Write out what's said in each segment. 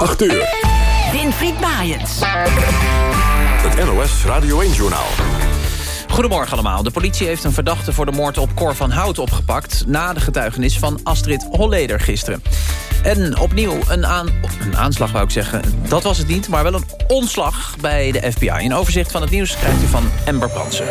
8 uur. Winfried Maaiens. Het NOS Radio 1-journaal. Goedemorgen allemaal. De politie heeft een verdachte voor de moord op Cor van Hout opgepakt... na de getuigenis van Astrid Holleder gisteren. En opnieuw een, aan, een aanslag, wou ik zeggen. Dat was het niet, maar wel een ontslag bij de FBI. Een overzicht van het nieuws krijgt u van Amber Brandsen.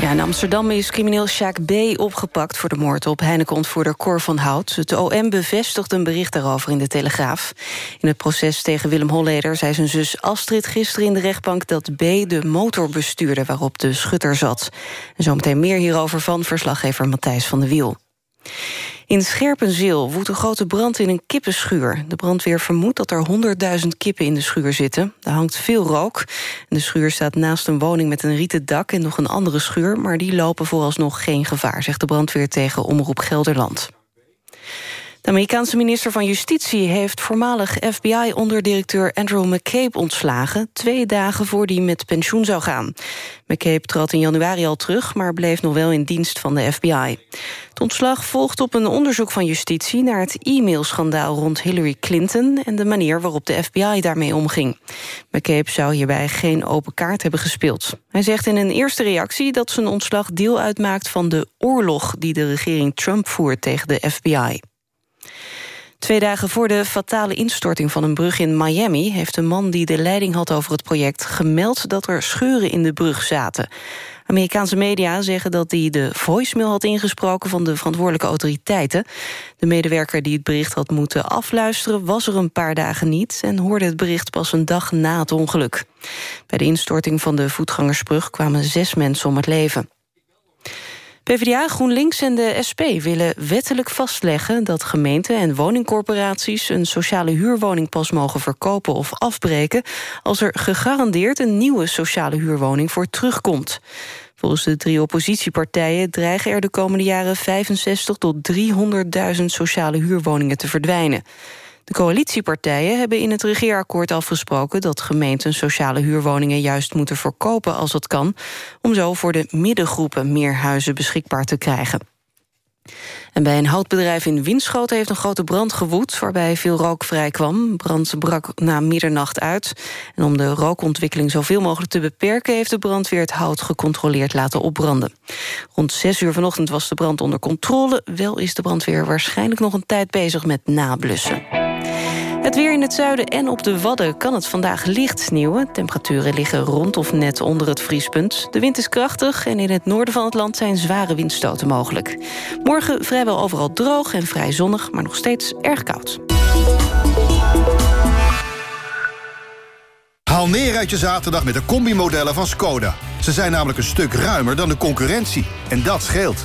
Ja, in Amsterdam is crimineel Sjaak B. opgepakt... voor de moord op Heineken-ontvoerder Cor van Hout. Het OM bevestigt een bericht daarover in de Telegraaf. In het proces tegen Willem Holleder zei zijn zus Astrid gisteren in de rechtbank... dat B. de motor bestuurde waarop de schutter zat. En zometeen meer hierover van verslaggever Matthijs van de Wiel. In Scherpenzeel woedt een grote brand in een kippenschuur. De brandweer vermoedt dat er 100.000 kippen in de schuur zitten. Er hangt veel rook. De schuur staat naast een woning met een rieten dak... en nog een andere schuur, maar die lopen vooralsnog geen gevaar... zegt de brandweer tegen Omroep Gelderland. De Amerikaanse minister van Justitie heeft voormalig FBI-onderdirecteur Andrew McCabe ontslagen, twee dagen voor hij met pensioen zou gaan. McCabe trad in januari al terug, maar bleef nog wel in dienst van de FBI. Het ontslag volgt op een onderzoek van justitie naar het e-mailschandaal rond Hillary Clinton en de manier waarop de FBI daarmee omging. McCabe zou hierbij geen open kaart hebben gespeeld. Hij zegt in een eerste reactie dat zijn ontslag deel uitmaakt van de oorlog die de regering Trump voert tegen de FBI. Twee dagen voor de fatale instorting van een brug in Miami... heeft een man die de leiding had over het project gemeld... dat er scheuren in de brug zaten. Amerikaanse media zeggen dat hij de voicemail had ingesproken... van de verantwoordelijke autoriteiten. De medewerker die het bericht had moeten afluisteren... was er een paar dagen niet en hoorde het bericht pas een dag na het ongeluk. Bij de instorting van de voetgangersbrug kwamen zes mensen om het leven. PvdA, GroenLinks en de SP willen wettelijk vastleggen... dat gemeenten en woningcorporaties een sociale huurwoning pas mogen verkopen of afbreken... als er gegarandeerd een nieuwe sociale huurwoning voor terugkomt. Volgens de drie oppositiepartijen dreigen er de komende jaren 65 tot 300.000 sociale huurwoningen te verdwijnen. De coalitiepartijen hebben in het regeerakkoord afgesproken... dat gemeenten sociale huurwoningen juist moeten verkopen als dat kan... om zo voor de middengroepen meer huizen beschikbaar te krijgen. En bij een houtbedrijf in Winschoten heeft een grote brand gewoed... waarbij veel rook vrijkwam. Brand brak na middernacht uit. En om de rookontwikkeling zoveel mogelijk te beperken... heeft de brandweer het hout gecontroleerd laten opbranden. Rond zes uur vanochtend was de brand onder controle. Wel is de brandweer waarschijnlijk nog een tijd bezig met nablussen. Het weer in het zuiden en op de Wadden kan het vandaag licht sneeuwen. Temperaturen liggen rond of net onder het vriespunt. De wind is krachtig en in het noorden van het land zijn zware windstoten mogelijk. Morgen vrijwel overal droog en vrij zonnig, maar nog steeds erg koud. Haal neer uit je zaterdag met de combi-modellen van Skoda. Ze zijn namelijk een stuk ruimer dan de concurrentie. En dat scheelt.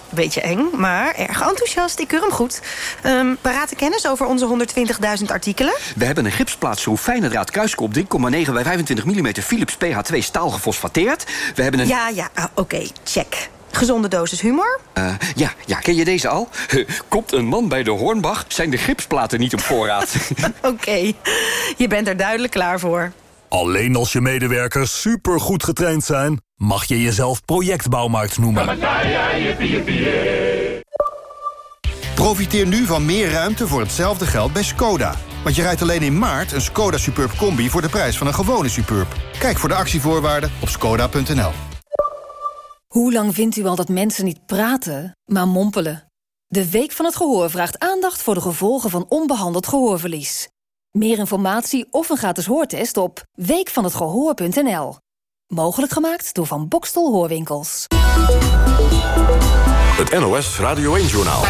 beetje eng, maar erg enthousiast. Ik keur hem goed. Um, parate kennis over onze 120.000 artikelen? We hebben een gipsplaatschroef fijne draad kruiskop 3,9 bij 25 mm Philips PH2 staal gefosfateerd. We hebben een... Ja, ja, ah, oké, check. Gezonde dosis humor? Uh, ja, ja, ken je deze al? Komt een man bij de Hornbach, zijn de gipsplaten niet op voorraad. oké, je bent er duidelijk klaar voor. Alleen als je medewerkers supergoed getraind zijn... mag je jezelf projectbouwmarkt noemen. Profiteer nu van meer ruimte voor hetzelfde geld bij Skoda. Want je rijdt alleen in maart een Skoda Superb Combi... voor de prijs van een gewone Superb. Kijk voor de actievoorwaarden op skoda.nl. Hoe lang vindt u al dat mensen niet praten, maar mompelen? De Week van het Gehoor vraagt aandacht voor de gevolgen van onbehandeld gehoorverlies. Meer informatie of een gratis hoortest op weekvanhetgehoor.nl. Mogelijk gemaakt door Van Bokstel Hoorwinkels. Het NOS Radio 1-journaal.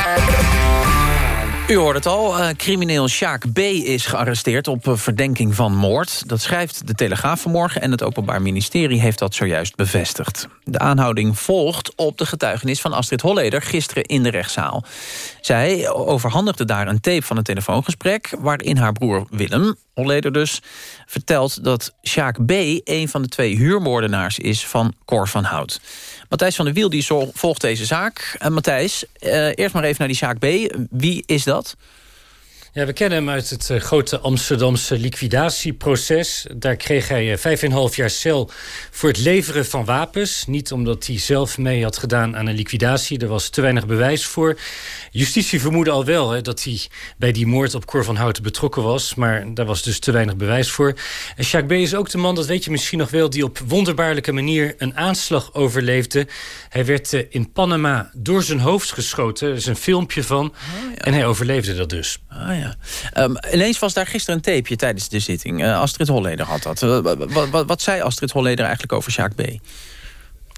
U hoort het al, uh, crimineel Sjaak B. is gearresteerd op uh, verdenking van moord. Dat schrijft de Telegraaf vanmorgen en het Openbaar Ministerie heeft dat zojuist bevestigd. De aanhouding volgt op de getuigenis van Astrid Holleder gisteren in de rechtszaal. Zij overhandigde daar een tape van een telefoongesprek waarin haar broer Willem Holleder dus, vertelt dat Sjaak B... een van de twee huurmoordenaars is van Cor van Hout. Matthijs van der Wiel die volgt deze zaak. Uh, Matthijs, uh, eerst maar even naar die Sjaak B. Wie is dat? Ja, we kennen hem uit het uh, grote Amsterdamse liquidatieproces. Daar kreeg hij vijf en half jaar cel voor het leveren van wapens. Niet omdat hij zelf mee had gedaan aan een liquidatie. Er was te weinig bewijs voor. Justitie vermoedde al wel hè, dat hij bij die moord op Cor van Houten betrokken was. Maar daar was dus te weinig bewijs voor. En Jacques B. is ook de man, dat weet je misschien nog wel... die op wonderbaarlijke manier een aanslag overleefde. Hij werd uh, in Panama door zijn hoofd geschoten. Er is een filmpje van. Oh, ja. En hij overleefde dat dus. Ah, ja. Um, ineens was daar gisteren een tapeje tijdens de zitting. Uh, Astrid Holleder had dat. Wat, wat, wat, zei Astrid Holleder eigenlijk over Jacques B.?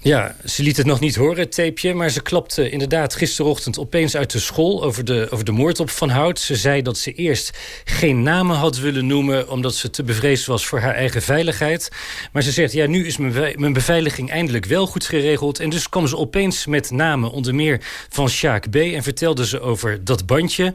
Ja, ze liet het nog niet horen, het tapeje. Maar ze klapte inderdaad gisterochtend opeens uit de school... over de, over de moord op Van Hout. Ze zei dat ze eerst geen namen had willen noemen... omdat ze te bevreesd was voor haar eigen veiligheid. Maar ze zegt, ja, nu is mijn, mijn beveiliging eindelijk wel goed geregeld. En dus kwam ze opeens met namen, onder meer van Sjaak B. En vertelde ze over dat bandje.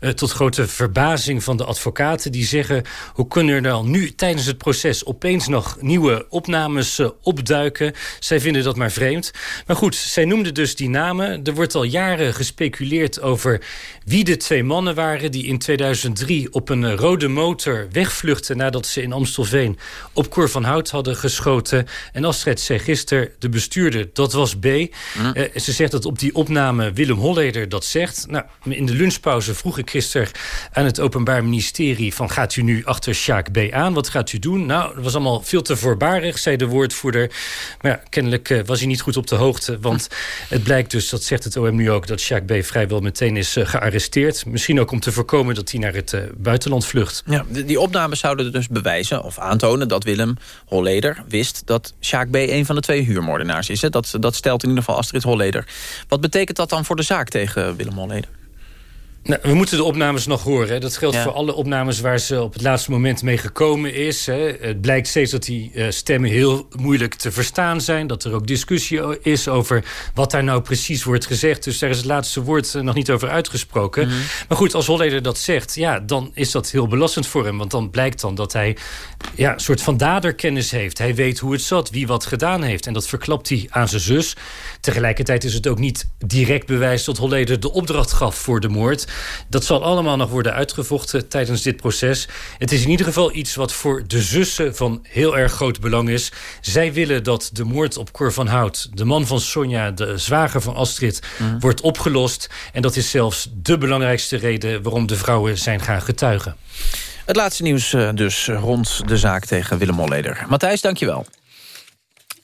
Uh, tot grote verbazing van de advocaten. Die zeggen, hoe kunnen er dan nu tijdens het proces... opeens nog nieuwe opnames uh, opduiken? Zij vinden dat dat maar vreemd. Maar goed, zij noemde dus die namen. Er wordt al jaren gespeculeerd over wie de twee mannen waren... die in 2003 op een rode motor wegvluchten... nadat ze in Amstelveen op Cor van Hout hadden geschoten. En Astrid zei gisteren, de bestuurder, dat was B. Uh, ze zegt dat op die opname Willem Holleder dat zegt. Nou, in de lunchpauze vroeg ik gisteren aan het Openbaar Ministerie... van gaat u nu achter Sjaak B aan? Wat gaat u doen? Nou, dat was allemaal veel te voorbarig, zei de woordvoerder. Maar ja, kennelijk uh, was hij niet goed op de hoogte. Want het blijkt dus, dat zegt het OM nu ook... dat Jacques B. vrijwel meteen is uh, gearresteerd. Misschien ook om te voorkomen dat hij naar het uh, buitenland vlucht. Ja, die, die opnames zouden dus bewijzen of aantonen... dat Willem Holleder wist dat Jacques B. een van de twee huurmoordenaars is. Hè? Dat, dat stelt in ieder geval Astrid Holleder. Wat betekent dat dan voor de zaak tegen Willem Holleder? Nou, we moeten de opnames nog horen. Hè. Dat geldt ja. voor alle opnames waar ze op het laatste moment mee gekomen is. Hè. Het blijkt steeds dat die uh, stemmen heel moeilijk te verstaan zijn. Dat er ook discussie is over wat daar nou precies wordt gezegd. Dus daar is het laatste woord uh, nog niet over uitgesproken. Mm -hmm. Maar goed, als Holleder dat zegt, ja, dan is dat heel belastend voor hem. Want dan blijkt dan dat hij ja, een soort van daderkennis heeft. Hij weet hoe het zat, wie wat gedaan heeft. En dat verklapt hij aan zijn zus. Tegelijkertijd is het ook niet direct bewijs dat Holleder de opdracht gaf voor de moord. Dat zal allemaal nog worden uitgevochten tijdens dit proces. Het is in ieder geval iets wat voor de zussen van heel erg groot belang is. Zij willen dat de moord op Cor van Hout, de man van Sonja, de zwager van Astrid, mm. wordt opgelost. En dat is zelfs de belangrijkste reden waarom de vrouwen zijn gaan getuigen. Het laatste nieuws dus rond de zaak tegen Willem Holleder. Matthijs, dankjewel.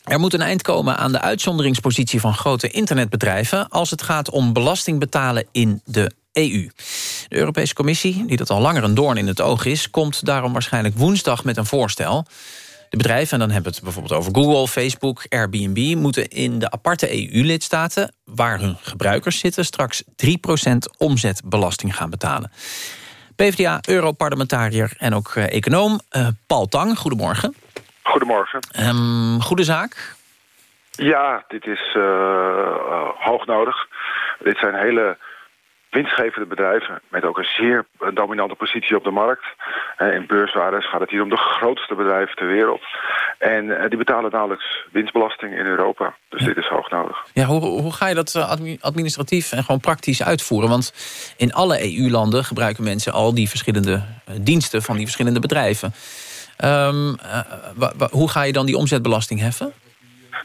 Er moet een eind komen aan de uitzonderingspositie van grote internetbedrijven... als het gaat om belasting betalen in de EU. De Europese Commissie, die dat al langer een doorn in het oog is... komt daarom waarschijnlijk woensdag met een voorstel. De bedrijven, en dan hebben we het bijvoorbeeld over Google, Facebook, Airbnb... moeten in de aparte EU-lidstaten, waar hun gebruikers zitten... straks 3% omzetbelasting gaan betalen. PvdA, Europarlementariër en ook uh, econoom uh, Paul Tang, goedemorgen. Goedemorgen. Um, goede zaak? Ja, dit is uh, uh, hoog nodig. Dit zijn hele winstgevende bedrijven met ook een zeer dominante positie op de markt. in beurswaardes gaat het hier om de grootste bedrijven ter wereld. En die betalen nauwelijks winstbelasting in Europa. Dus ja. dit is hoog nodig. Ja, hoe, hoe ga je dat administratief en gewoon praktisch uitvoeren? Want in alle EU-landen gebruiken mensen al die verschillende diensten van die verschillende bedrijven. Um, uh, hoe ga je dan die omzetbelasting heffen?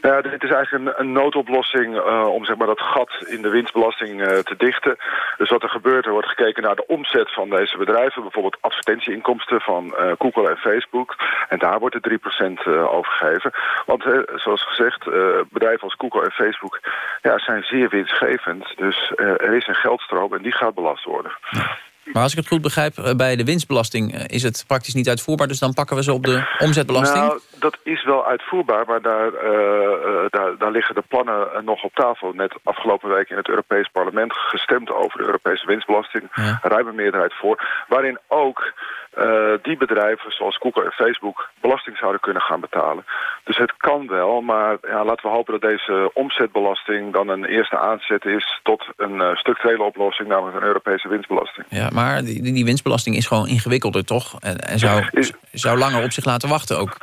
Nou ja, dit is eigenlijk een, een noodoplossing uh, om zeg maar, dat gat in de winstbelasting uh, te dichten. Dus wat er gebeurt, er wordt gekeken naar de omzet van deze bedrijven. Bijvoorbeeld advertentieinkomsten van uh, Google en Facebook. En daar wordt de 3% overgegeven. Want zoals gezegd, bedrijven als Google en Facebook ja, zijn zeer winstgevend. Dus er is een geldstroom en die gaat belast worden. Ja. Maar als ik het goed begrijp, eh, bij de winstbelasting eh, is het praktisch niet uitvoerbaar. Dus dan pakken we ze op de omzetbelasting? Nou, dat is wel uitvoerbaar, maar daar, uh, daar, daar, liggen de plannen nog op tafel. Net afgelopen week in het Europees Parlement gestemd over de Europese winstbelasting. Ja. Ruime meerderheid voor. Waarin ook uh, die bedrijven zoals Google en Facebook belasting zouden kunnen gaan betalen. Dus het kan wel, maar ja, laten we hopen dat deze omzetbelasting dan een eerste aanzet is tot een uh, structurele oplossing, namelijk een Europese winstbelasting. Ja, maar die, die winstbelasting is gewoon ingewikkelder, toch? En, en zou, zou langer op zich laten wachten ook.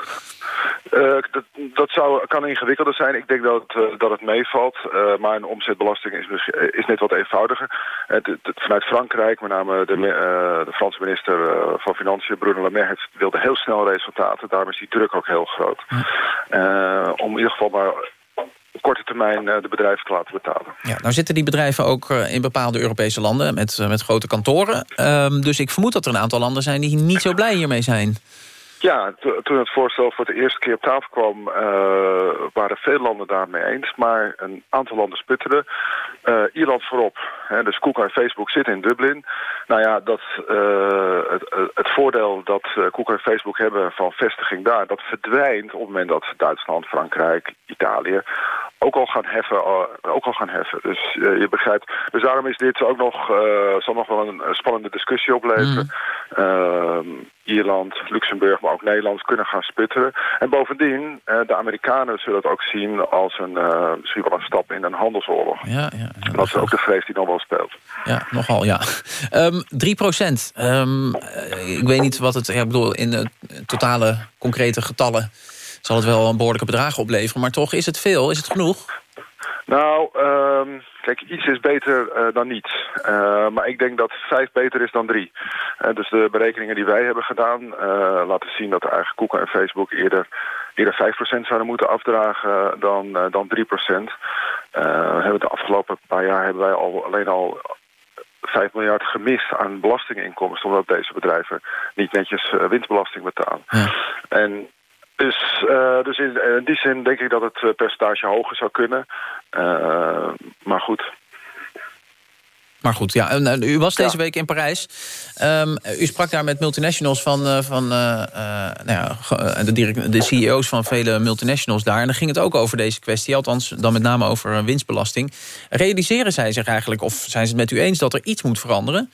Uh, dat, dat zou, kan ingewikkelder zijn. Ik denk dat, uh, dat het meevalt. Uh, maar een omzetbelasting is, is net wat eenvoudiger. Het, vanuit Frankrijk, met name de, de Franse minister van Financiën, Bruno Le Maire, wilde heel snel resultaten. Daarom is die druk ook heel groot. om in ieder geval maar op korte termijn de bedrijven te laten betalen. Ja, nou zitten die bedrijven ook in bepaalde Europese landen met, met grote kantoren. Um, dus ik vermoed dat er een aantal landen zijn die niet zo blij hiermee zijn. Ja, toen het voorstel voor de eerste keer op tafel kwam... Uh, waren veel landen daarmee eens. Maar een aantal landen sputterden. Uh, Ierland voorop. Hè, dus Google en Facebook zitten in Dublin. Nou ja, dat, uh, het, het, voordeel dat Google en Facebook hebben van vestiging daar... dat verdwijnt op het moment dat Duitsland, Frankrijk, Italië... ook al gaan heffen. ook al gaan heffen. Dus je begrijpt. Dus daarom is dit ook nog, zal nog wel een spannende discussie opleveren. Mm. Ierland, Luxemburg, maar ook Nederland kunnen gaan sputteren. En bovendien, eh, de Amerikanen zullen het ook zien als een, uh, misschien wel een stap in een handelsoorlog. Ja, ja, ja dat is ook de vrees die nog wel speelt. Ja, nogal, ja. Um, 3 procent. Um, ik weet niet wat het, ja, ik bedoel, in de totale concrete getallen zal het wel een behoorlijke bedragen opleveren. Maar toch, is het veel? Is het genoeg? Nou, um, kijk, iets is beter uh, dan niets. Uh, maar ik denk dat vijf beter is dan drie. Uh, dus de berekeningen die wij hebben gedaan... laten zien dat eigenlijk Google en Facebook eerder, eerder 5% zouden moeten afdragen dan, dan 3%. hebben de afgelopen paar jaar hebben wij al, alleen al 5 miljard gemist aan belastinginkomsten... omdat deze bedrijven niet netjes winstbelasting betalen. Ja. En dus, uh, dus in, in, die zin denk ik dat het eh, percentage hoger zou kunnen. Uh, maar goed. Maar goed, ja. En, u was deze ja. week in Parijs. Um, u sprak daar met multinationals van, van uh, nou ja, de, de, CEO's van vele multinationals daar. En dan ging het ook over deze kwestie. Althans, dan met name over winstbelasting. Realiseren zij zich eigenlijk, of zijn ze het met u eens... dat er iets moet veranderen?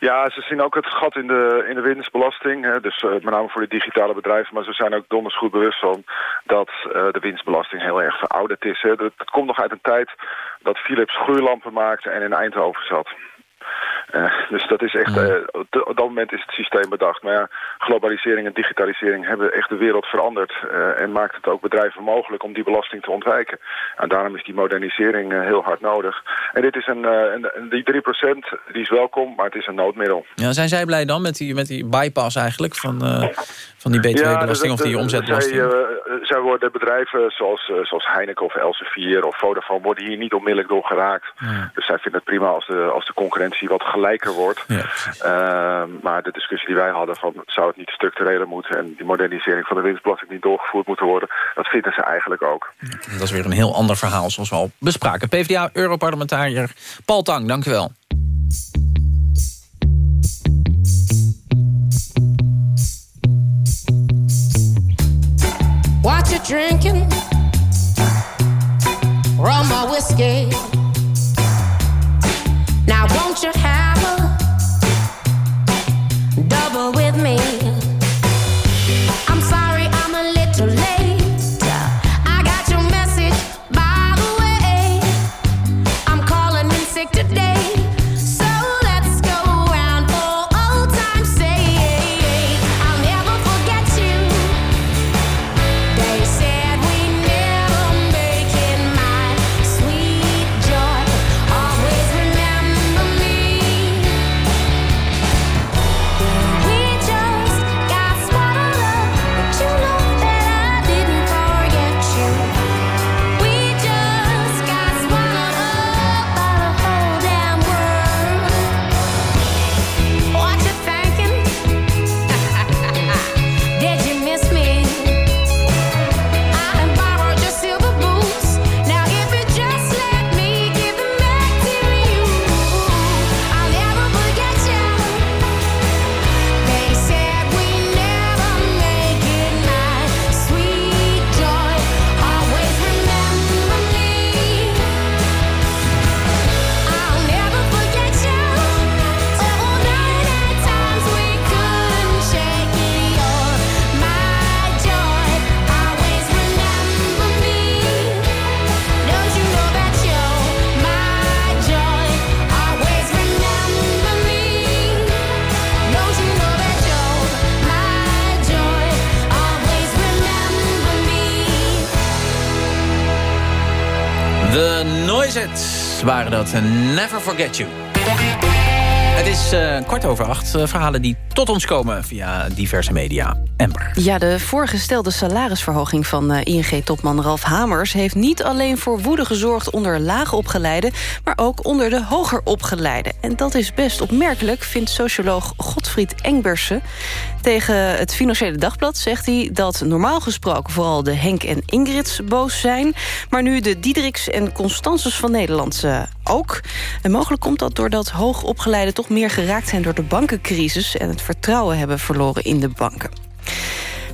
Ja, ze zien ook het gat in de, in de winstbelasting. Hè, dus uh, met name voor de digitale bedrijven. Maar ze zijn ook donders goed bewust van dat uh, de winstbelasting heel erg verouderd is. Hè. Dat, dat komt nog uit een tijd dat Philips gloeilampen maakte en in Eindhoven zat. Uh, dus dat is echt, uh, op dat moment is het systeem bedacht. Maar ja, globalisering en digitalisering hebben echt de wereld veranderd. Uh, en maakt het ook bedrijven mogelijk om die belasting te ontwijken. En daarom is die modernisering heel hard nodig. En dit is een, een die 3% die is welkom, maar het is een noodmiddel. Ja, zijn zij blij dan met die, met die bypass eigenlijk van, van die btw-belasting of die omzetbelasting? Zij, zij, worden bedrijven zoals, zoals Heineken of Elsevier of Vodafone worden hier niet onmiddellijk door geraakt. Ja. Dus zij vinden het prima als de, als de concurrentie wat gelijker wordt. Ja, uh, maar de discussie die wij hadden van zou het niet structureler moeten... en die modernisering van de winstbelasting niet doorgevoerd moeten worden... dat vinden ze eigenlijk ook. Dat is weer een heel ander verhaal zoals we al bespraken. PvdA-europarlementariër Paul Tang, dank u wel. What you drinking? Rum or whiskey? Now won't you have Noisettes waren dat. Never Forget You. Het is uh, kwart over acht. Uh, verhalen die tot ons komen via diverse media. Ja, de voorgestelde salarisverhoging van ING-topman Ralf Hamers... heeft niet alleen voor woede gezorgd onder laagopgeleiden... maar ook onder de hoger opgeleiden. En dat is best opmerkelijk, vindt socioloog Godfried Engbersen. Tegen het Financiële Dagblad zegt hij dat normaal gesproken... vooral de Henk en Ingrids boos zijn... maar nu de Diedriks en Constances van Nederland ook. En mogelijk komt dat doordat hoogopgeleiden toch meer geraakt zijn door de bankencrisis... en het vertrouwen hebben verloren in de banken.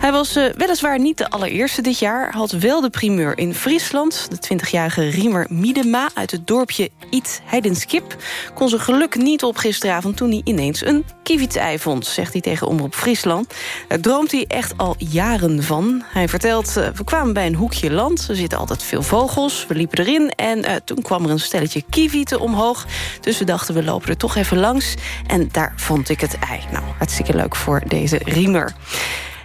Hij was uh, weliswaar niet de allereerste dit jaar... had wel de primeur in Friesland. De 20-jarige Riemer Miedema uit het dorpje Iet Heidenskip... kon zijn geluk niet op gisteravond toen hij ineens een kievitsei vond... zegt hij tegen Omroep Friesland. Daar droomt hij echt al jaren van. Hij vertelt, uh, we kwamen bij een hoekje land. Er zitten altijd veel vogels, we liepen erin... en uh, toen kwam er een stelletje kievieten omhoog. Dus we dachten, we lopen er toch even langs. En daar vond ik het ei. Nou, hartstikke leuk voor deze Riemer.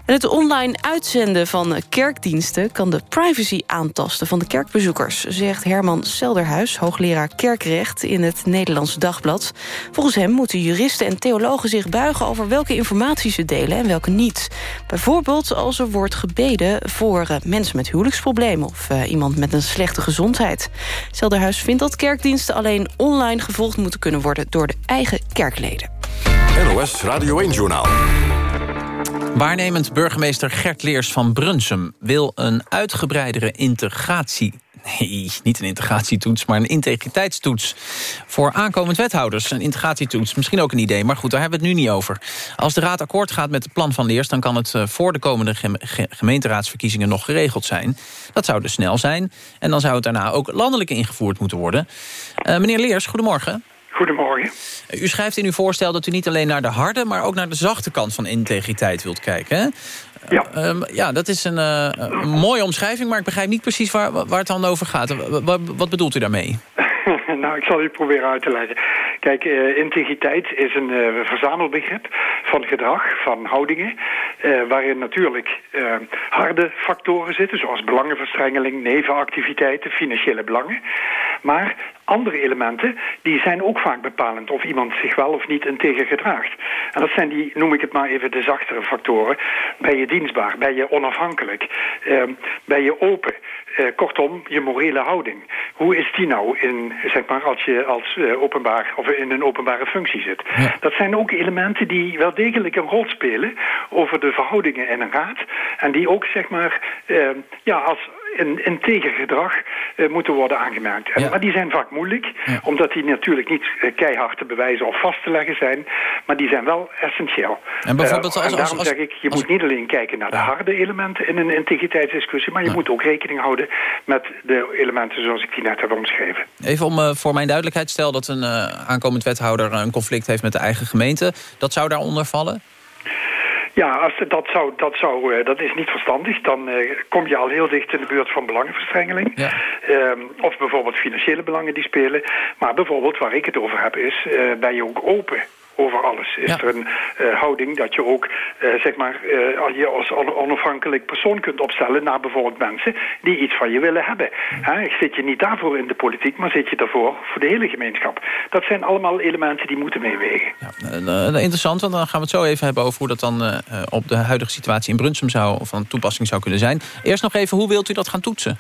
En het online uitzenden van kerkdiensten kan de privacy aantasten van de kerkbezoekers, zegt Herman Selderhuis, hoogleraar kerkrecht in het Nederlands Dagblad. Volgens hem moeten juristen en theologen zich buigen over welke informatie ze delen en welke niet. Bijvoorbeeld als er wordt gebeden voor uh, mensen met huwelijksproblemen of uh, iemand met een slechte gezondheid. Selderhuis vindt dat kerkdiensten alleen online gevolgd moeten kunnen worden door de eigen kerkleden. NOS Radio 1 Journaal. Waarnemend burgemeester Gert Leers van Brunsum wil een uitgebreidere integratie Nee, niet een integratietoets, maar een integriteitstoets... voor aankomend wethouders. Een integratietoets, misschien ook een idee, maar goed, daar hebben we het nu niet over. Als de Raad akkoord gaat met het plan van Leers... dan kan het eh, voor de komende gemeenteraadsverkiezingen nog geregeld zijn. Dat zou dus snel zijn. En dan zou het daarna ook landelijk ingevoerd moeten worden. Uh, meneer Leers, goedemorgen. Goedemorgen. U schrijft in uw voorstel dat u niet alleen naar de harde... maar ook naar de zachte kant van integriteit wilt kijken. Hè? Ja. Uh, ja, dat is een, uh, een, mooie omschrijving... maar ik begrijp niet precies waar, waar het dan over gaat. Wat, wat bedoelt u daarmee? nou, ik zal u proberen uit te leggen. Kijk, uh, integriteit is een uh, verzamelbegrip van gedrag, van houdingen... Uh, waarin natuurlijk harde factoren zitten... zoals belangenverstrengeling, nevenactiviteiten, financiële belangen. Maar andere elementen, die zijn ook vaak bepalend... of iemand zich wel of niet integer gedraagt. En dat zijn die, noem ik het maar even, de zachtere factoren. Ben je dienstbaar? Ben je onafhankelijk? ben je open? kortom, je morele houding. Hoe is die nou in, zeg maar, als je als uh, openbaar of in een openbare functie zit? Ja. Dat zijn ook elementen die wel degelijk een rol spelen over de verhoudingen in een raad. En die ook, zeg maar, uh, ja, als een integer gedrag uh, moeten worden aangemerkt. En, ja. Maar die zijn vaak moeilijk, ja. omdat die natuurlijk niet uh, keihard te bewijzen of vast te leggen zijn, maar die zijn wel essentieel. En, bijvoorbeeld uh, als, en daarom als, als, zeg ik, je moet niet alleen kijken naar de harde elementen in een integriteitsdiscussie, maar je moet ook rekening houden met de elementen zoals ik die net heb omschreven. Even om voor mijn duidelijkheid, stel dat een aankomend wethouder een conflict heeft met de eigen gemeente, dat zou daaronder vallen? Ja, als dat, zou, dat, zou, uh, dat is niet verstandig. Dan uh, kom je al heel dicht in de buurt van belangenverstrengeling. Ja. Um, of bijvoorbeeld financiële belangen die spelen. Maar bijvoorbeeld waar ik het over heb is, uh, ben je ook open over alles. Is ja. er een uh, houding dat je ook, uh, zeg maar, uh, je als onafhankelijk persoon kunt opstellen naar bijvoorbeeld mensen die iets van je willen hebben. He, zit je niet daarvoor in de politiek, maar zit je daarvoor voor de hele gemeenschap. Dat zijn allemaal elementen die moeten meewegen. Ja, interessant, want dan gaan we het zo even hebben over hoe dat dan op de huidige situatie in Brunsum zou, van toepassing zou kunnen zijn. Eerst nog even, hoe wilt u dat gaan toetsen?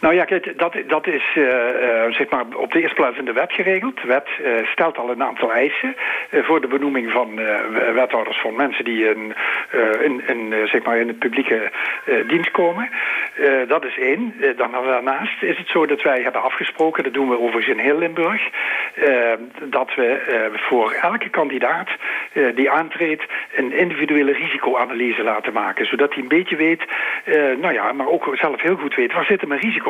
Nou ja, kijk, dat, dat is uh, uh, zeg maar op de eerste plaats in de wet geregeld. De wet uh, stelt al een aantal eisen voor de benoeming van wethouders van mensen die in, in, zeg maar in het publieke dienst komen. dat is één. dan daarnaast is het zo dat wij hebben afgesproken, dat doen we overigens in heel Limburg, dat we voor elke kandidaat die aantreedt een individuele risicoanalyse laten maken. Zodat hij een beetje weet, nou ja, maar ook zelf heel goed weet, waar zitten mijn risico's?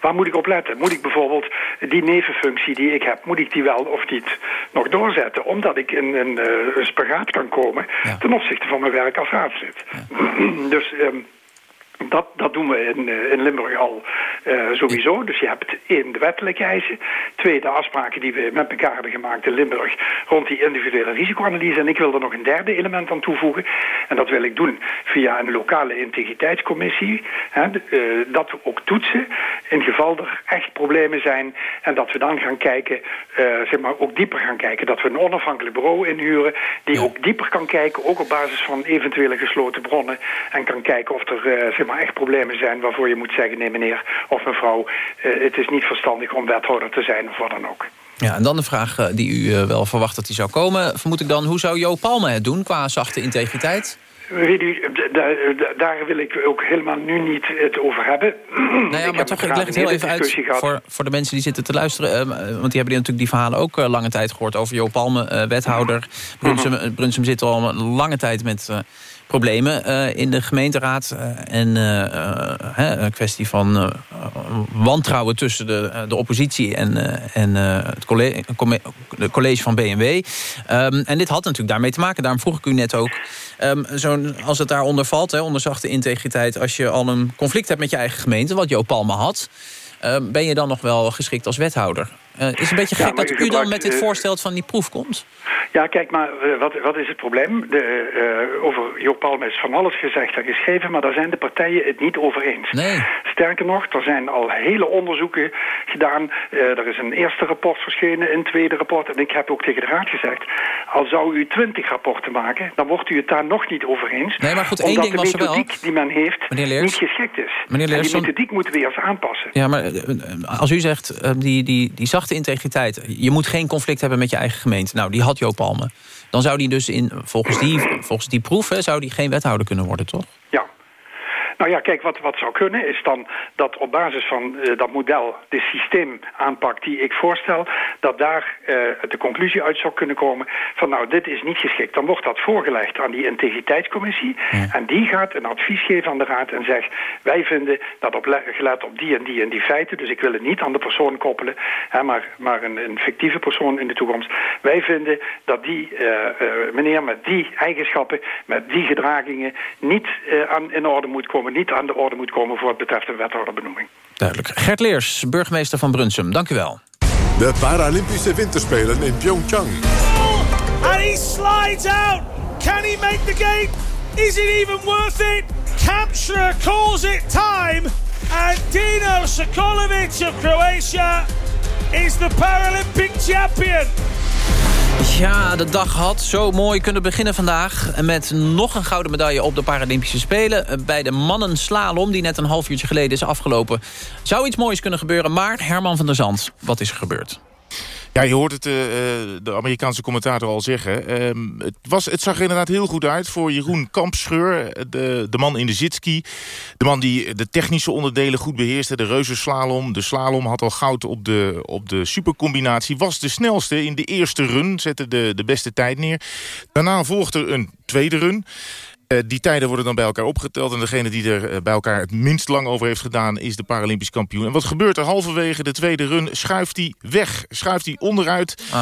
Waar moet ik op letten? Moet ik bijvoorbeeld die nevenfunctie die ik heb, moet ik die wel of niet nog doorzetten? Omdat ik in een, uh, spagaat kan komen ja. ten opzichte van mijn werk als raadslid. Ja. dus... Um, dat, dat doen we in, in Limburg al uh, sowieso. Dus je hebt één, de wettelijke eisen. Twee, de afspraken die we met elkaar hebben gemaakt in Limburg... rond die individuele risicoanalyse. En ik wil er nog een derde element aan toevoegen. En dat wil ik doen via een lokale integriteitscommissie. Hè, uh, dat we ook toetsen in geval er echt problemen zijn en dat we dan gaan kijken, zeg maar ook dieper gaan kijken. Dat we een onafhankelijk bureau inhuren die ook dieper kan kijken, ook op basis van eventuele gesloten bronnen en kan kijken of er zeg maar echt problemen zijn waarvoor je moet zeggen, nee meneer of mevrouw, het is niet verstandig om wethouder te zijn of wat dan ook. Ja, en dan de vraag eh, die u eh, wel verwacht dat die zou komen. Vermoed ik dan, hoe zou Jo Palme het doen qua zachte integriteit? Weet u, daar wil ik ook helemaal nu niet het over hebben. Nou ja, maar toch, ik leg het heel even uit voor, voor de mensen die zitten te luisteren. Uh, want die hebben natuurlijk die verhalen ook lange tijd gehoord... over Jo Palme, wethouder. Brunsum, mhm. Brunsum zit al een lange tijd met problemen uh, in de gemeenteraad. Uh, en uh, een kwestie van wantrouwen tussen de, de oppositie en, en het college, college van BMW. Ehm, en dit had natuurlijk daarmee te maken. Daarom vroeg ik u net ook. Um, als het daaronder valt, hè, onder integriteit... als je al een conflict hebt met je eigen gemeente, wat Jo Palme had... Ehm, ben je dan nog wel geschikt als wethouder? Uh, is het een beetje gek dat u dan met dit voorstel van die proef komt? Ja, kijk, maar uh, wat, wat is het probleem? De, uh, over Joop Palme is van alles gezegd en geschreven... maar daar zijn de partijen het niet over eens. Nee. Sterker nog, er zijn al hele onderzoeken gedaan. er is een eerste rapport verschenen, een tweede rapport... en ik heb ook tegen de raad gezegd... al zou u twintig rapporten maken... dan wordt u het daar nog niet over eens. Nee, maar goed, één ding was de methodiek die men heeft niet geschikt is. Meneer Leers, en die methodiek moeten we eerst aanpassen. Ja, maar als u zegt, die, die, die zachte integriteit... je moet geen conflict hebben met je eigen gemeente. Nou, die had Joop Palme. Dan zou die dus in, volgens, die, volgens die proef zou die geen wethouder kunnen worden, toch? Ja, nou ja, kijk, wat, wat zou kunnen is dan dat op basis van uh, dat model, de systeemaanpak die ik voorstel, dat daar uh, de conclusie uit zou kunnen komen van nou, dit is niet geschikt. Dan wordt dat voorgelegd aan die integriteitscommissie en die gaat een advies geven aan de raad en zegt wij vinden dat op gelet op die en die en die feiten, dus ik wil het niet aan de persoon koppelen, hè, maar, maar een, een, fictieve persoon in de toekomst. Wij vinden dat die uh, meneer met die eigenschappen, met die gedragingen niet aan, in orde moet komen niet aan de orde moet komen voor het betreft een wethouderbenoeming. Duidelijk. Gert Leers, burgemeester van Brunsum, dank u wel. De Paralympische Winterspelen in Pyeongchang. Oh, and he slides out. Can he make the gate? Is it even worth it? Kamstra calls it time. And Dino Sokolovic of Croatia is the Paralympic champion. Ja, de dag had zo mooi kunnen beginnen vandaag... met nog een gouden medaille op de Paralympische Spelen. Bij de mannen slalom, die net een half uurtje geleden is afgelopen... zou iets moois kunnen gebeuren, maar Herman van der Zand, wat is er gebeurd? Ja, je hoort het uh, de Amerikaanse commentator al zeggen. Uh, het, was, het zag er inderdaad heel goed uit voor Jeroen Kampscheur. De, de man in de zitski. De man die de technische onderdelen goed beheerste. De reuzenslalom. De slalom had al goud op de, op de supercombinatie. Was de snelste in de eerste run. Zette de, de beste tijd neer. Daarna volgde een tweede run. Uh, die tijden worden dan bij elkaar opgeteld. En degene die er uh, bij elkaar het minst lang over heeft gedaan... is de Paralympisch kampioen. En wat gebeurt er? Halverwege de tweede run schuift hij weg. Schuift hij onderuit. Ah.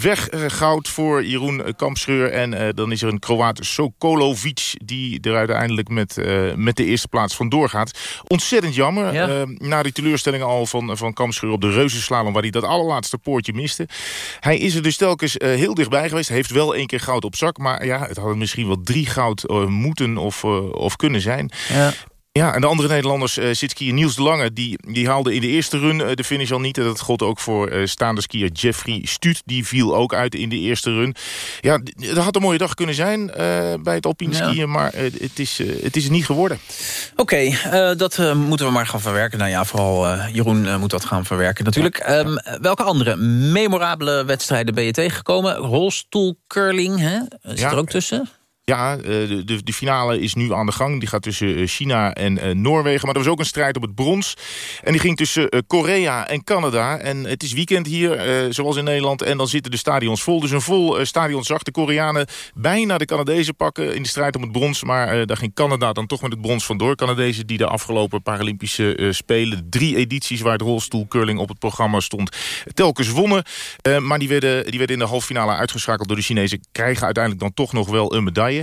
Weg uh, goud voor Jeroen Kampscheur. En dan is er een Kroaat Sokolovic... die er uiteindelijk met, met de eerste plaats vandoor gaat. Ontzettend jammer. Ja. na die teleurstelling al van, van Kampscheur op de reuzenslalom... waar hij dat allerlaatste poortje miste. Hij is er dus telkens heel dichtbij geweest. Heeft wel één keer goud op zak. Maar ja, het had misschien wel drie goud moeten of, uh, of kunnen zijn. Ja. Ja, en de andere Nederlanders, uh, en Niels de Lange... Die, die haalden in de eerste run uh, de finish al niet. En dat gold ook voor uh, staande skier Jeffrey Stuut. Die viel ook uit in de eerste run. Ja, dat had een mooie dag kunnen zijn bij het alpine skiën... maar het, is, het is niet geworden. Oké, dat moeten we maar gaan verwerken. Nou ja, vooral Jeroen moet dat gaan verwerken natuurlijk. Um, welke andere memorabele wedstrijden ben je tegengekomen? Rolstoel curling, hè? Zit ja, er ook tussen? Ja, eh, de, de, finale is nu aan de gang. Die gaat tussen eh, China en uh, Noorwegen. Maar er was ook een strijd op het brons. En die ging tussen Korea en Canada. En het is weekend hier, zoals in Nederland. En dan zitten de stadions vol. Dus een vol stadion zag de Koreanen bijna de Canadezen pakken... in de strijd om het brons. Maar daar ging Canada dan toch met het brons vandoor. Canadezen die de afgelopen Paralympische Spelen... drie edities waar het rolstoelcurling op het programma stond... telkens wonnen. maar die werden, die werden in de halve finale uitgeschakeld door de Chinezen. Krijgen uiteindelijk dan toch nog wel een medaille.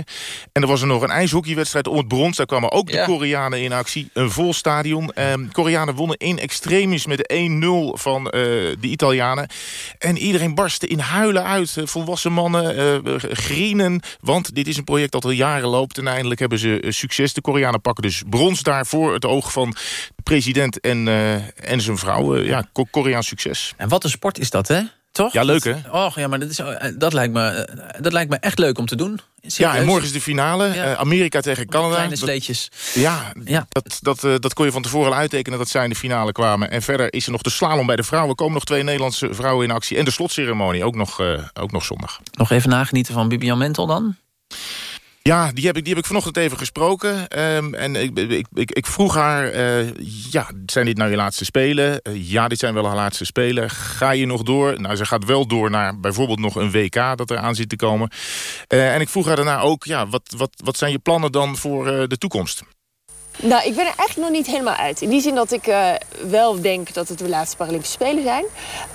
En er was er nog een ijshockeywedstrijd om het brons. Daar kwamen ook de Koreanen in actie. Een vol stadion. Um, Koreanen wonnen in extremis met 1-0 van uh, de Italianen. En iedereen barstte in huilen uit. volwassen mannen, uh, grienen. Want dit is een project dat al jaren loopt. En eindelijk hebben ze succes. De Koreanen pakken dus brons daar voor het oog van de president en, en zijn vrouw. ja, Koreaans succes. En wat een sport is dat, hè? Toch? Ja, leuk hè? Och, ja, maar dat, is, dat, lijkt me, dat lijkt me echt leuk om te doen. Serieus? Ja, en morgen is de finale. Ja. Amerika tegen Canada. Kleine sleetjes. ja, ja, dat, dat, uh, dat kon je van tevoren al uittekenen dat zij in de finale kwamen. En verder is er nog de slalom bij de vrouwen. Er komen nog twee Nederlandse vrouwen in actie. En de slotceremonie, ook nog, uh, ook nog zondag. Nog even nagenieten van Bibian Mentel dan? Ja, die heb ik, die heb ik vanochtend even gesproken. Um, en ik, ik, ik, vroeg haar, uh, ja, zijn dit nou je laatste spelen? Uh, ja, dit zijn wel haar laatste spelen. Ga je nog door? Nou, ze gaat wel door naar bijvoorbeeld nog een WK dat er aan zit te komen. Uh, en ik vroeg haar daarna ook, ja, wat, wat, wat zijn je plannen dan voor de toekomst? Nou, ik ben er eigenlijk nog niet helemaal uit. In die zin dat ik uh, wel denk dat het de laatste Paralympische Spelen zijn.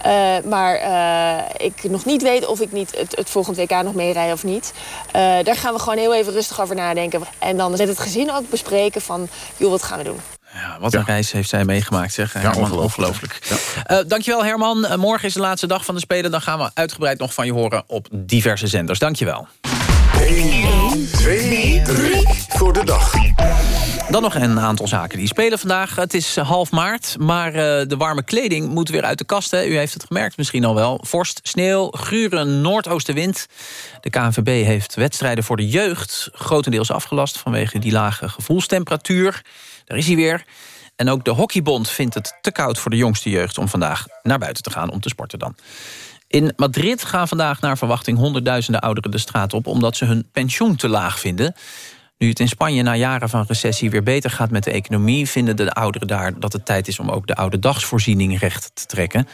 Uh, maar uh, ik nog niet weet of ik niet het, het volgende WK nog meerij of niet. daar gaan we gewoon heel even rustig over nadenken. En dan met het gezin ook bespreken van, joh, wat gaan we doen? Ja, wat een reis heeft zij meegemaakt, zeg. Ja, Herman, ongelooflijk. Ja. dankjewel, Herman. morgen is de laatste dag van de Spelen. Dan gaan we uitgebreid nog van je horen op diverse zenders. Dankjewel. 1, 2, 3 voor de dag. Dan nog een aantal zaken die spelen vandaag. Het is half maart, maar uh, de warme kleding moet weer uit de kast. Hè. U heeft het gemerkt misschien al wel. Vorst, sneeuw, gure noordoostenwind. De KNVB heeft wedstrijden voor de jeugd grotendeels afgelast... vanwege die lage gevoelstemperatuur. Daar is hij weer. En ook de Hockeybond vindt het te koud voor de jongste jeugd... om vandaag naar buiten te gaan om te sporten dan. In Madrid gaan vandaag naar verwachting honderdduizenden ouderen de straat op... omdat ze hun pensioen te laag vinden. Nu het in Spanje na jaren van recessie weer beter gaat met de economie... vinden de ouderen daar dat het tijd is om ook de oude dagsvoorziening recht te trekken.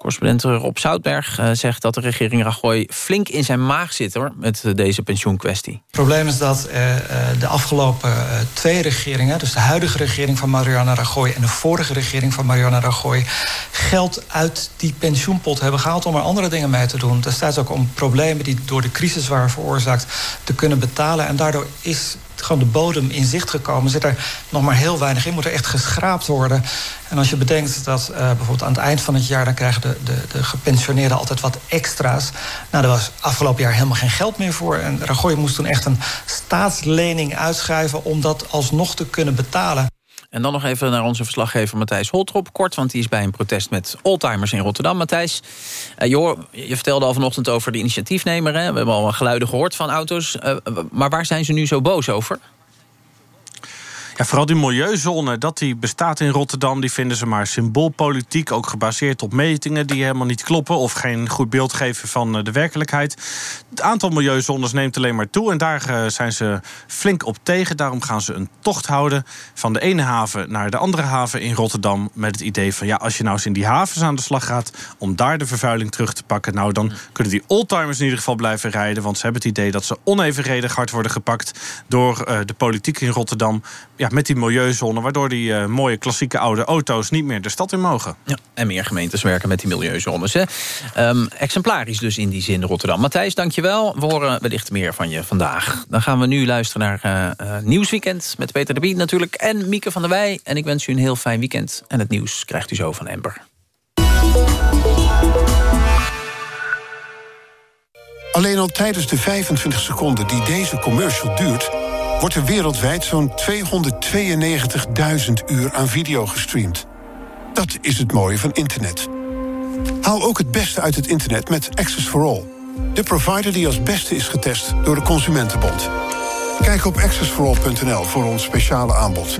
Correspondent Rob Zoutberg eh, zegt dat de regering Rajoy flink in zijn maag zit hoor, met eh, deze pensioenkwestie. Het probleem is dat uh, de afgelopen twee regeringen, dus de huidige regering van Mariana Rajoy en de vorige regering van Mariana Rajoy, geld uit die pensioenpot hebben gehaald om er andere dingen mee te doen. Destijds ook om problemen die door de crisis waren veroorzaakt te kunnen betalen. En daardoor is gewoon de bodem in zicht gekomen. Zit er nog maar heel weinig in. Moet er echt geschraapt worden. En als je bedenkt dat uh, bijvoorbeeld aan het eind van het jaar... dan krijgen de, de, de gepensioneerden altijd wat extra's. Nou, er was afgelopen jaar helemaal geen geld meer voor. En Rajoy moest toen echt een staatslening uitschrijven... om dat alsnog te kunnen betalen. En dan nog even naar onze verslaggever Matthijs Holtrop. Kort, want die is bij een protest met oldtimers in Rotterdam. Matthijs, uh, joh, je vertelde al vanochtend over de initiatiefnemer. Hè? We hebben al geluiden gehoord van auto's. Uh, maar waar zijn ze nu zo boos over? Vooral die milieuzone, dat die bestaat in Rotterdam... die vinden ze maar symboolpolitiek, ook gebaseerd op metingen... die helemaal niet kloppen of geen goed beeld geven van eh, de werkelijkheid. Het aantal milieuzones neemt alleen maar toe... en daar eh, zijn ze flink op tegen. Daarom gaan ze een tocht houden van de ene haven naar de andere haven in Rotterdam... met het idee van, ja, als je nou eens in die havens aan de slag gaat... om daar de vervuiling terug te pakken... nou, dan kunnen die oldtimers in ieder geval blijven rijden... want ze hebben het idee dat ze onevenredig hard worden gepakt... door uh, de politiek in Rotterdam... Ja, met die milieuzone... waardoor die uh, mooie klassieke oude auto's niet meer de stad in mogen. Ja, en meer gemeentes werken met die milieuzones. Hè? Um, exemplarisch dus in die zin Rotterdam. Matthijs, dankjewel. We horen wellicht meer van je vandaag. Dan gaan we nu luisteren naar uh, uh, Nieuwsweekend... met Peter de Bied natuurlijk en Mieke van der Wij. En ik wens u een heel fijn weekend. En het nieuws krijgt u zo van Ember. Alleen al tijdens de 25 seconden die deze commercial duurt wordt er wereldwijd zo'n 292.000 uur aan video gestreamd. Dat is het mooie van internet. Haal ook het beste uit het internet met Access for All. De provider die als beste is getest door de Consumentenbond. Kijk op accessforall.nl voor ons speciale aanbod.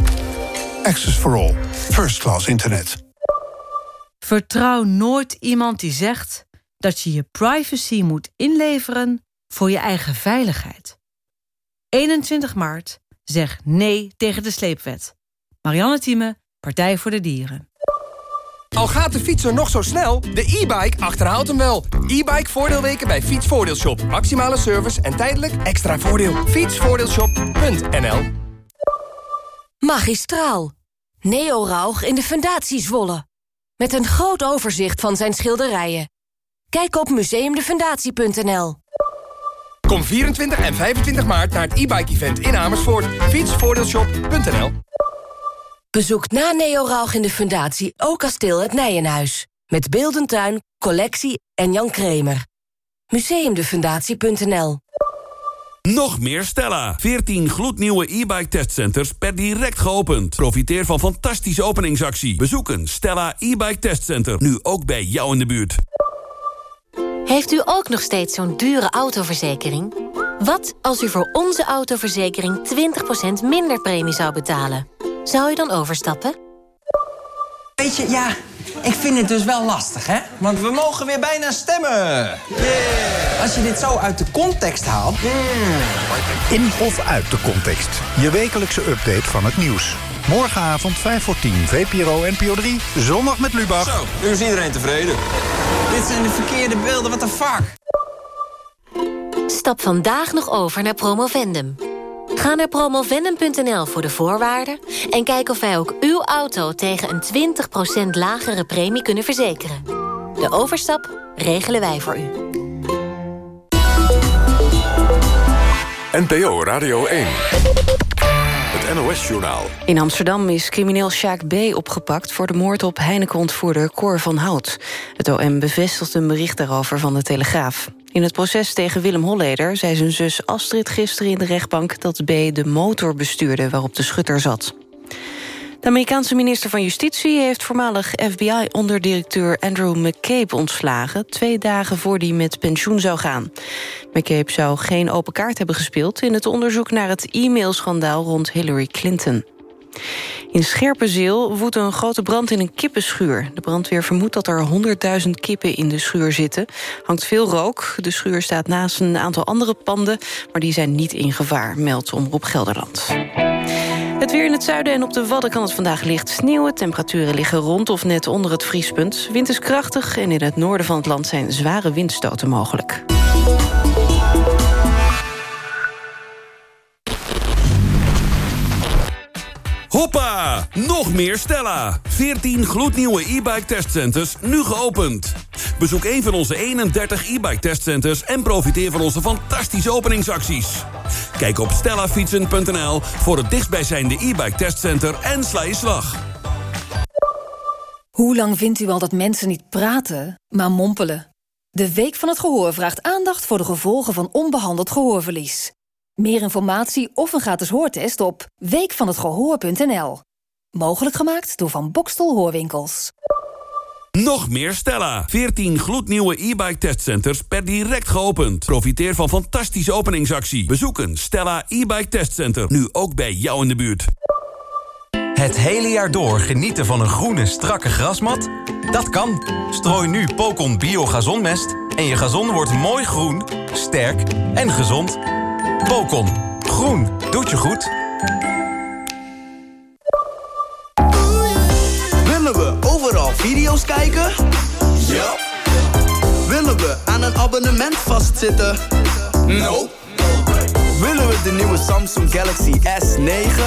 Access for All. First class internet. Vertrouw nooit iemand die zegt dat je je privacy moet inleveren voor je eigen veiligheid. 21 maart. Zeg nee tegen de sleepwet. Marianne Thieme, Partij voor de Dieren. Al gaat de fietser nog zo snel, de e-bike achterhaalt hem wel. E-bike voordeelweken bij Fietsvoordeelshop. Maximale service en tijdelijk extra voordeel. Fietsvoordeelshop.nl Magistraal. Neo Rauch in de Fundatie Zwolle. Met een groot overzicht van zijn schilderijen. Kijk op museumdefundatie.nl Kom 24 en 25 maart naar het e-bike-event in Amersfoort. Fietsvoordeelshop.nl Bezoek na Neo Rauch in de Fundatie ook kasteel het Nijenhuis. Met Beeldentuin, collectie en Jan Kremer. Museumdefundatie.nl Nog meer Stella. 14 gloednieuwe e-bike testcenters per direct geopend. Profiteer van fantastische openingsactie. Bezoek een Stella e-bike testcenter. Nu ook bij jou in de buurt. Heeft u ook nog steeds zo'n dure autoverzekering? Wat als u voor onze autoverzekering 20% minder premie zou betalen? Zou u dan overstappen? Weet je, ja, ik vind het dus wel lastig, hè? Want we mogen weer bijna stemmen. Als je dit zo uit de context haalt... In of uit de context. Je wekelijkse update van het nieuws. Morgenavond 5 voor 10, VPRO NPO 3. Zondag met Lubach. Zo, nu is iedereen tevreden. Dit zijn de verkeerde beelden, what the fuck? Stap vandaag nog over naar Promovendum. Ga naar promovendum.nl voor de voorwaarden... en kijk of wij ook uw auto tegen een 20% lagere premie kunnen verzekeren. De overstap regelen wij voor u. NPO Radio 1. Het NOS-journaal. In Amsterdam is crimineel Sjaak B. opgepakt... voor de moord op Heineken-ontvoerder Cor van Hout. Het OM bevestigt een bericht daarover van de Telegraaf. In het proces tegen Willem Holleder zei zijn zus Astrid gisteren in de rechtbank... dat B. de motor bestuurde waarop de schutter zat. De Amerikaanse minister van Justitie heeft voormalig FBI-onderdirecteur Andrew McCabe ontslagen... twee dagen voor hij met pensioen zou gaan. McCabe zou geen open kaart hebben gespeeld... in het onderzoek naar het e-mailschandaal rond Hillary Clinton. In Scherpenzeel woedt een grote brand in een kippenschuur. De brandweer vermoedt dat er 100.000 kippen in de schuur zitten. Hangt veel rook. De schuur staat naast een aantal andere panden... maar die zijn niet in gevaar, meldt Omroep Gelderland. Het weer in het zuiden en op de Wadden kan het vandaag licht sneeuwen. Temperaturen liggen rond of net onder het vriespunt. Wind is krachtig en in het noorden van het land zijn zware windstoten mogelijk. Hoppa! Nog meer Stella. 14 gloednieuwe e-bike testcenters, nu geopend. Bezoek een van onze 31 e-bike testcenters... en profiteer van onze fantastische openingsacties. Kijk op stellafietsen.nl voor het dichtstbijzijnde e-bike testcenter... en sla je slag. Hoe lang vindt u al dat mensen niet praten, maar mompelen? De Week van het Gehoor vraagt aandacht voor de gevolgen van onbehandeld gehoorverlies. Meer informatie of een gratis hoortest op weekvanhetgehoor.nl. Mogelijk gemaakt door Van Bokstel Hoorwinkels. Nog meer Stella. 14 gloednieuwe e-bike testcenters per direct geopend. Profiteer van fantastische openingsactie. Bezoek een Stella e-bike testcenter. Nu ook bij jou in de buurt. Het hele jaar door genieten van een groene, strakke grasmat? Dat kan. Strooi nu Pocon Bio Gazonmest en je gazon wordt mooi groen, sterk en gezond. Pocon. Groen. Doet je goed. Willen we overal video's kijken? Ja. Willen we aan een abonnement vastzitten? No. Willen we de nieuwe Samsung Galaxy S9?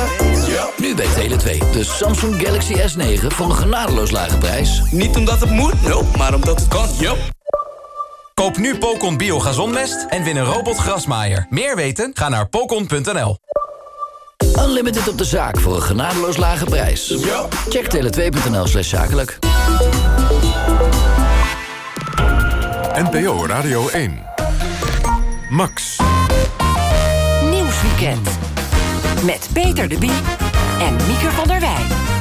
Ja. Nu bij Tele2, de Samsung Galaxy S9 voor een genadeloos lage prijs. Niet omdat het moet, nope, maar omdat het kan. Ja. Koop nu Pocon Bio Gazonmest en win een robot grasmaaier. Meer weten? Ga naar pocon.nl. Unlimited op de zaak voor een genadeloos lage prijs. Check tele2.nl slash zakelijk. NPO Radio 1. Max. Nieuwsweekend. Met Peter de Bie en Mieke van der Wij.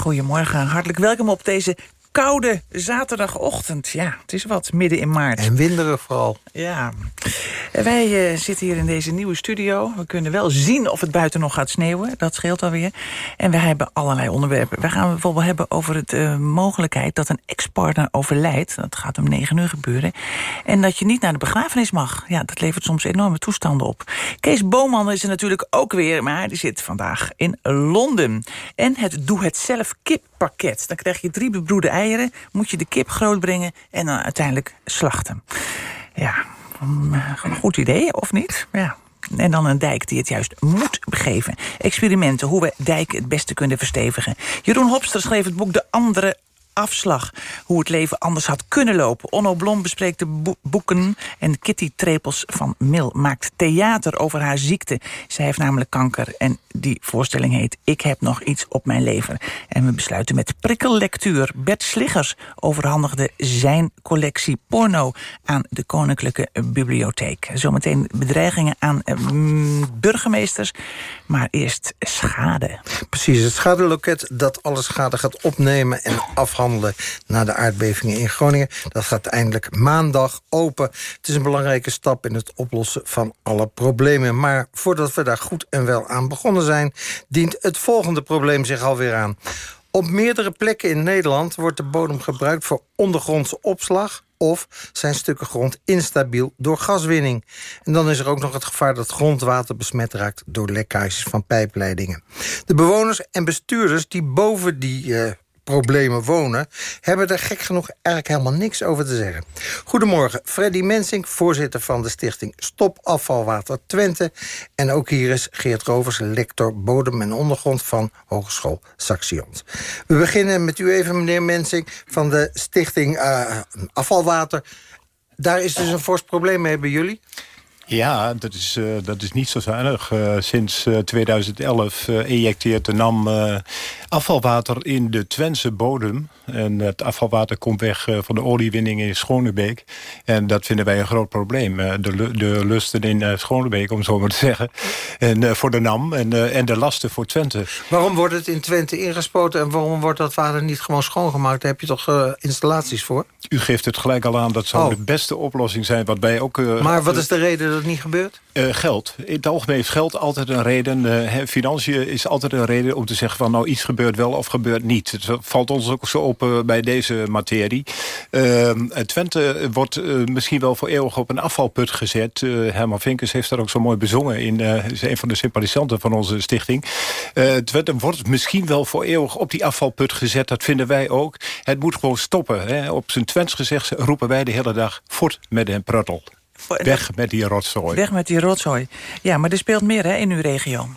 Goedemorgen, hartelijk welkom op deze koude zaterdagochtend. Ja, het is wat, midden in maart. En winderig vooral. Ja. Wij uh, zitten hier in deze nieuwe studio. We kunnen wel zien of het buiten nog gaat sneeuwen. Dat scheelt alweer. En we hebben allerlei onderwerpen. We gaan bijvoorbeeld hebben over de uh, mogelijkheid... dat een ex-partner overlijdt. Dat gaat om negen uur gebeuren. En dat je niet naar de begrafenis mag. Ja, dat levert soms enorme toestanden op. Kees Boman is er natuurlijk ook weer... maar die zit vandaag in Londen. En het Doe-het-zelf kippakket. Dan krijg je drie bebroede eieren. Moet je de kip grootbrengen en dan uiteindelijk slachten. Ja, een goed idee, of niet? Ja. En dan een dijk die het juist moet begeven. Experimenten, hoe we dijken het beste kunnen verstevigen. Jeroen Hopster schreef het boek De Andere afslag. Hoe het leven anders had kunnen lopen. Onno Blom bespreekt de boeken. En Kitty Trepels van Mil maakt theater over haar ziekte. Zij heeft namelijk kanker. En die voorstelling heet Ik heb nog iets op mijn leven. En we besluiten met prikkellectuur. Bert Sliggers overhandigde zijn collectie porno aan de Koninklijke Bibliotheek. Zometeen bedreigingen aan eh, burgemeesters. Maar eerst schade. Precies, het schadeloket dat alle schade gaat opnemen en afhandelen... na de aardbevingen in Groningen. Dat gaat eindelijk maandag open. Het is een belangrijke stap in het oplossen van alle problemen. Maar voordat we daar goed en wel aan begonnen zijn... dient het volgende probleem zich alweer aan. Op meerdere plekken in Nederland wordt de bodem gebruikt voor ondergrondse opslag of zijn stukken grond instabiel door gaswinning. En dan is er ook nog het gevaar dat grondwater besmet raakt... door lekkages van pijpleidingen. De bewoners en bestuurders die boven die uh, problemen wonen... hebben er gek genoeg eigenlijk helemaal niks over te zeggen. Goedemorgen, Freddy Mensink, voorzitter van de stichting Stop Afvalwater Twente. En ook hier is Geert Rovers, lector bodem en ondergrond van Hogeschool Saxions. We beginnen met u even, meneer Mensink, van de stichting uh, Afvalwater. Daar is dus een fors probleem mee bij jullie? Ja, dat is, uh, dat is niet zo zuinig. Uh, sinds uh, 2011 injecteert de NAM afvalwater in de Twentse bodem. En het afvalwater komt weg van de oliewinning in Schonebeek. En dat vinden wij een groot probleem. de, de lusten in Schonebeek, om zo maar te zeggen. En voor de NAM en, en de lasten voor Twente. Waarom wordt het in Twente ingespoten... en waarom wordt dat water niet gewoon schoongemaakt? Daar heb je toch installaties voor? U geeft het gelijk al aan. Dat zou Oh. de beste oplossing zijn. Wat wij ook, maar wat is de reden niet gebeurt? Uh, geld. In het algemeen is geld altijd een reden. Uh, financiën is altijd een reden om te zeggen van... nou, iets gebeurt wel of gebeurt niet. Het valt ons ook zo op uh, bij deze materie. Twente wordt misschien wel voor eeuwig op een afvalput gezet. Herman Vinkers heeft dat ook zo mooi bezongen. In, is een van de sympathisanten van onze stichting. Twente wordt misschien wel voor eeuwig op die afvalput gezet. Dat vinden wij ook. Het moet gewoon stoppen. Hè. Op zijn Twents gezegd roepen wij de hele dag... voort met een pruttel. Weg met die rotzooi. Weg met die rotzooi. Ja, maar er speelt meer hè, in uw regio.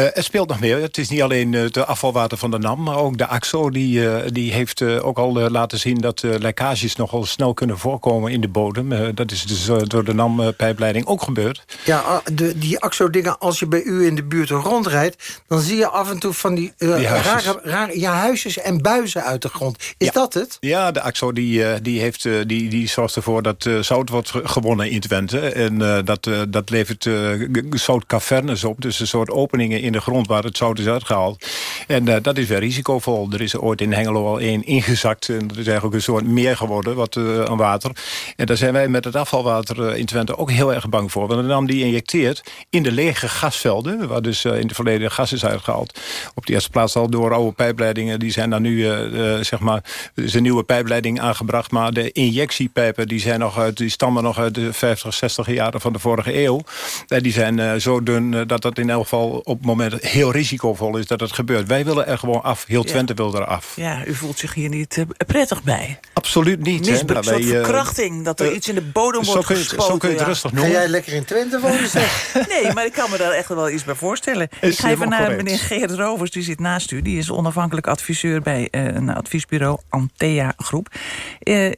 Uh, er speelt nog meer. Het is niet alleen het uh, afvalwater van de NAM... maar ook de AXO die, uh, die heeft ook al laten zien... dat lekkages nogal snel kunnen voorkomen in de bodem. dat is dus door de NAM-pijpleiding ook gebeurd. Ja, de, die AXO-dingen, als je bij u in de buurt rondrijdt... dan zie je af en toe van die, die huisjes. rare, rare ja, huisjes en buizen uit de grond. Is ja. dat het? Ja, de AXO die, die, heeft, die, die zorgt ervoor dat zout wordt gewonnen in Twente. En dat, dat levert zoutcavernes op, dus een soort openingen in de grond waar het zout is uitgehaald. En uh, dat is weer risicovol. Er is ooit in Hengelo al één ingezakt. En dat is eigenlijk een soort meer geworden wat, aan water. En daar zijn wij met het afvalwater uh, in Twente ook heel erg bang voor. Want de NAM die injecteert in de lege gasvelden... waar dus in het verleden gas is uitgehaald. Op de eerste plaats al door oude pijpleidingen. Die zijn dan nu, zeg maar... Is een nieuwe pijpleiding aangebracht. Maar de injectiepijpen die, zijn nog uit, die stammen nog uit de 50, 60 jaren van de vorige eeuw. En die zijn zo dun dat dat in elk geval op moment heel risicovol is dat het gebeurt. Wij willen er gewoon af. Heel Twente ja. wil er af. Ja, u voelt zich hier niet uh, prettig bij. Absoluut niet. Misbruik, een soort wij, uh, verkrachting, dat er uh, iets in de bodem wordt gespoten. Zo kun je het ja. rustig noemen. Ga jij lekker in Twente wonen, zeg? nee, maar ik kan me daar echt wel iets bij voorstellen. Is ik ga even naar correct. meneer Geert Rovers, die zit naast u. Die is onafhankelijk adviseur bij een adviesbureau Antea Groep.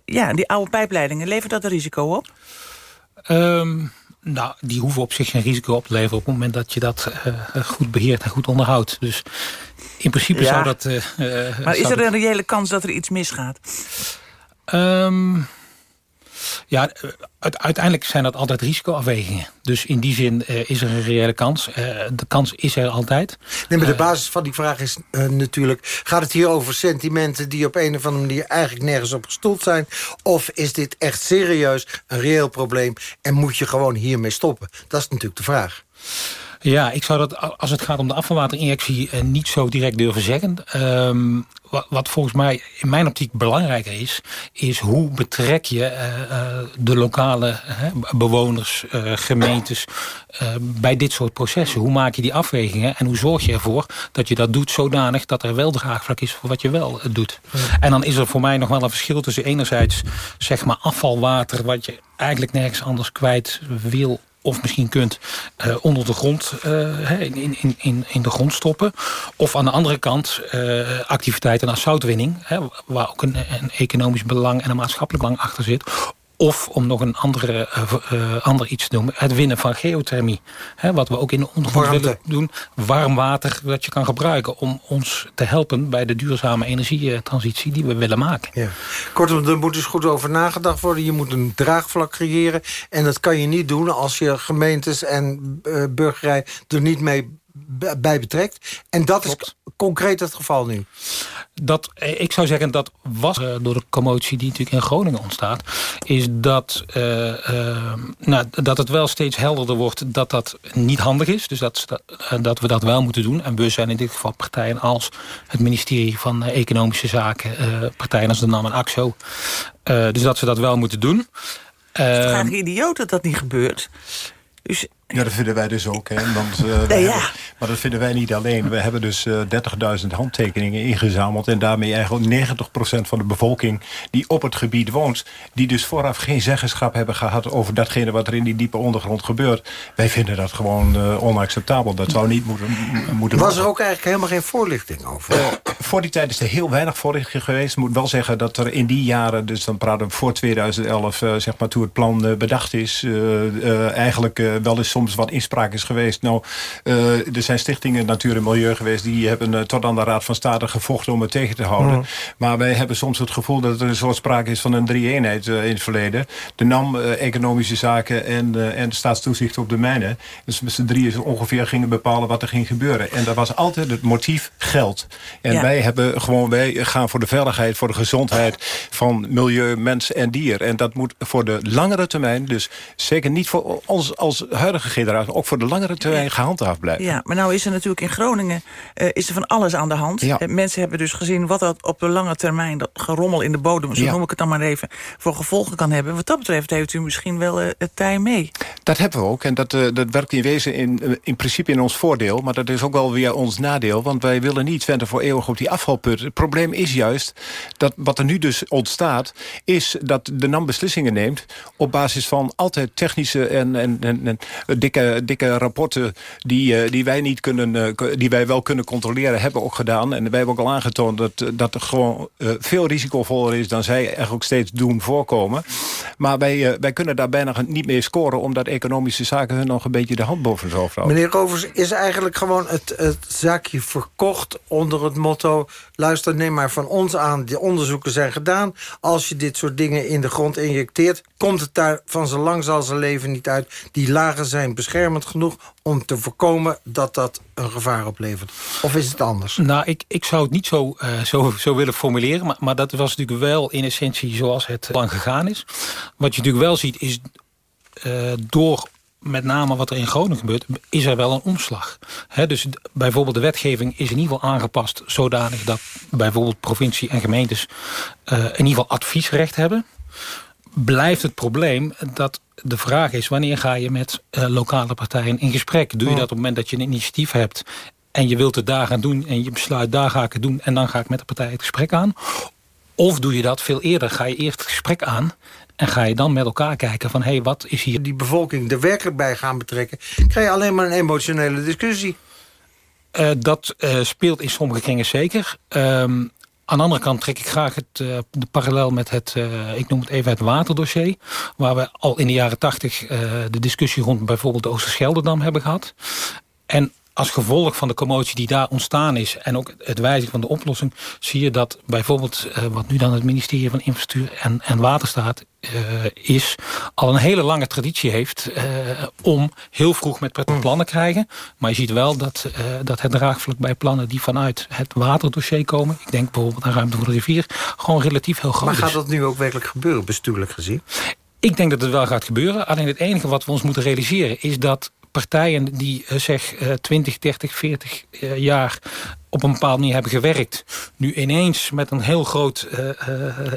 ja, die oude pijpleidingen, levert dat een risico op? Um, nou, die hoeven op zich geen risico op te leveren... op het moment dat je dat uh, goed beheert en goed onderhoudt. Dus in principe ja. zou dat... Uh, maar is er een reële kans dat er iets misgaat? Um, ja, uiteindelijk zijn dat altijd risicoafwegingen. Dus in die zin uh, is er een reële kans. Uh, de kans is er altijd. Nee, maar de basis van die vraag is uh, natuurlijk... gaat het hier over sentimenten die op een of andere manier... eigenlijk nergens op gestoeld zijn? Of is dit echt serieus een reëel probleem... en moet je gewoon hiermee stoppen? Dat is natuurlijk de vraag. Ja, ik zou dat als het gaat om de afvalwaterinjectie uh, niet zo direct durven zeggen. Um, wat, volgens mij in mijn optiek belangrijker is... is hoe betrek je uh, uh, de lokale bewoners, gemeentes... bij dit soort processen. Hoe maak je die afwegingen en hoe zorg je ervoor... dat je dat doet zodanig dat er wel draagvlak is voor wat je wel doet. En dan is er voor mij nog wel een verschil tussen enerzijds... zeg maar afvalwater wat je eigenlijk nergens anders kwijt wil of misschien kunt uh, onder de grond uh, in, in, in, in de grond stoppen. Of aan de andere kant uh, activiteiten als zoutwinning, hè, waar ook een, een economisch belang en een maatschappelijk belang achter zit of om nog een andere, uh, ander iets te noemen, het winnen van geothermie. Hè, wat we ook in de ondergrond willen doen. Warm water dat je kan gebruiken om ons te helpen... bij de duurzame energietransitie die we willen maken. Ja. Kortom, er moet dus goed over nagedacht worden. Je moet een draagvlak creëren. En dat kan je niet doen als je gemeentes en uh, burgerij er niet mee bij betrekt. En dat Klopt. is concreet het geval nu. Dat, ik zou zeggen dat was uh, door de commotie die natuurlijk in Groningen ontstaat... is dat, uh, uh, nou, dat het wel steeds helderder wordt dat dat niet handig is. Dus dat, dat we dat wel moeten doen. En we zijn in dit geval partijen als het ministerie van Economische Zaken... partijen als de NAM en AXO. dus dat ze dat wel moeten doen. Het is toch eigenlijk idioot dat dat niet gebeurt? Dus ja, dat vinden wij dus ook. Hè. Want, uh, nee, ja. hebben, maar dat vinden wij niet alleen. We hebben dus uh, 30.000 handtekeningen ingezameld... en daarmee eigenlijk 90% van de bevolking die op het gebied woont... die dus vooraf geen zeggenschap hebben gehad... over datgene wat er in die diepe ondergrond gebeurt. Wij vinden dat gewoon uh, onacceptabel. Dat zou niet moeten, moeten Was er ook eigenlijk helemaal geen voorlichting over? Uh, voor die tijd is er heel weinig voorlichting geweest. Ik moet wel zeggen dat er in die jaren... dus dan praten we voor 2011, zeg maar, toen het plan bedacht is... eigenlijk wel eens soms wat inspraak is geweest. Nou, uh, er zijn stichtingen Natuur en Milieu geweest... die hebben uh, tot aan de Raad van State gevochten om het tegen te houden. Mm. Maar wij hebben soms het gevoel dat er een soort sprake is van een drie-eenheid uh, in het verleden. De NAM, Economische Zaken en, en de Staatstoezicht op de mijnen. Dus met z'n drieën ongeveer gingen bepalen wat er ging gebeuren. En dat was altijd het motief geld. En ja. wij, hebben gewoon, wij gaan voor de veiligheid, voor de gezondheid... van milieu, mens en dier. En dat moet voor de langere termijn... dus zeker niet voor ons als huidige generatie... ook voor de langere termijn gehandhaafd blijven. Ja, maar nou is er natuurlijk in Groningen uh, is er van alles aan de hand. Ja. Uh, mensen hebben dus gezien wat dat op de lange termijn... dat gerommel in de bodem, zo ja. noem ik het dan maar even... voor gevolgen kan hebben. Wat dat betreft heeft u misschien wel uh, het tij mee. Dat hebben we ook. En dat, dat werkt in wezen in, in principe in ons voordeel. Maar dat is ook wel weer ons nadeel. Want wij willen niet venten voor eeuwig op die afvalput. Het probleem is juist dat wat er nu dus ontstaat... is dat de NAM beslissingen neemt... op basis van altijd technische en, en, en, en dikke, dikke rapporten die, uh, die wij niet kunnen, uh, die wij wel kunnen controleren, hebben ook gedaan. En wij hebben ook al aangetoond dat, dat er gewoon veel risicovoller is dan zij eigenlijk steeds doen voorkomen. Maar wij, wij kunnen daar bijna niet meer scoren, omdat economische zaken hun nog een beetje de hand boven zo houden. Meneer Rovers, is eigenlijk gewoon het, het zaakje verkocht onder het motto... luister, neem maar van ons aan, die onderzoeken zijn gedaan. Als je dit soort dingen in de grond injecteert... komt het daar van zo lang zal zijn leven niet uit. Die lagen zijn beschermend genoeg om te voorkomen dat dat een gevaar oplevert? Of is het anders? Nou, ik, ik zou het niet zo, uh, zo, zo willen formuleren. Maar, maar dat was natuurlijk wel in essentie zoals het lang gegaan is. Wat je natuurlijk wel ziet is... Uh, door met name wat er in Groningen gebeurt, is er wel een omslag. He, dus bijvoorbeeld de wetgeving is in ieder geval aangepast... zodanig dat bijvoorbeeld provincie en gemeentes... Uh, in ieder geval adviesrecht hebben. Blijft het probleem dat de vraag is, wanneer ga je met uh, lokale partijen in gesprek? Doe je dat op het moment dat je een initiatief hebt... en je wilt het daar gaan doen en je besluit, daar ga ik het doen... en dan ga ik met de partij het gesprek aan? Of doe je dat veel eerder? Ga je eerst het gesprek aan... En ga je dan met elkaar kijken van, hé, hey, wat is hier... Die bevolking er werkelijk bij gaan betrekken... krijg je alleen maar een emotionele discussie. Uh, dat uh, speelt in sommige kringen zeker. Um, aan de andere kant trek ik graag het, uh, de parallel met het, uh, ik noem het even het waterdossier. Waar we al in de jaren tachtig uh, de discussie rond bijvoorbeeld de Oosterscheldedam hebben gehad. En als gevolg van de commotie die daar ontstaan is... en ook het wijzigen van de oplossing... zie je dat bijvoorbeeld uh, wat nu dan het ministerie van Infrastructuur en, en Waterstaat uh, is... al een hele lange traditie heeft uh, om heel vroeg met plannen te krijgen. Maar je ziet wel dat, dat het draagvlak bij plannen die vanuit het waterdossier komen... ik denk bijvoorbeeld aan Ruimte voor de Rivier... gewoon relatief heel groot is. Maar gaat dat nu ook werkelijk gebeuren, bestuurlijk gezien? Ik denk dat het wel gaat gebeuren. Alleen het enige wat we ons moeten realiseren is dat partijen die uh, zeg uh, 20, 30, 40 uh, jaar op een bepaalde manier hebben gewerkt... nu ineens met een heel groot uh,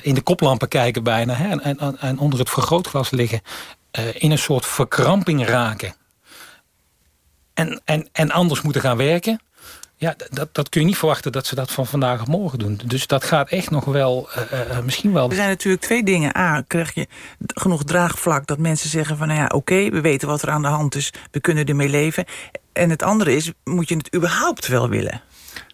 in de koplampen kijken bijna... Hè, en, en, en, onder het vergrootglas liggen... in een soort verkramping raken. En, en, en anders moeten gaan werken... Ja, dat, dat kun je niet verwachten dat ze dat van vandaag op morgen doen. Dus dat gaat echt nog wel, uh, misschien wel... Er zijn natuurlijk twee dingen. A, krijg je genoeg draagvlak dat mensen zeggen van... nou ja, oké, we weten wat er aan de hand is, we kunnen ermee leven. En het andere is, moet je het überhaupt wel willen?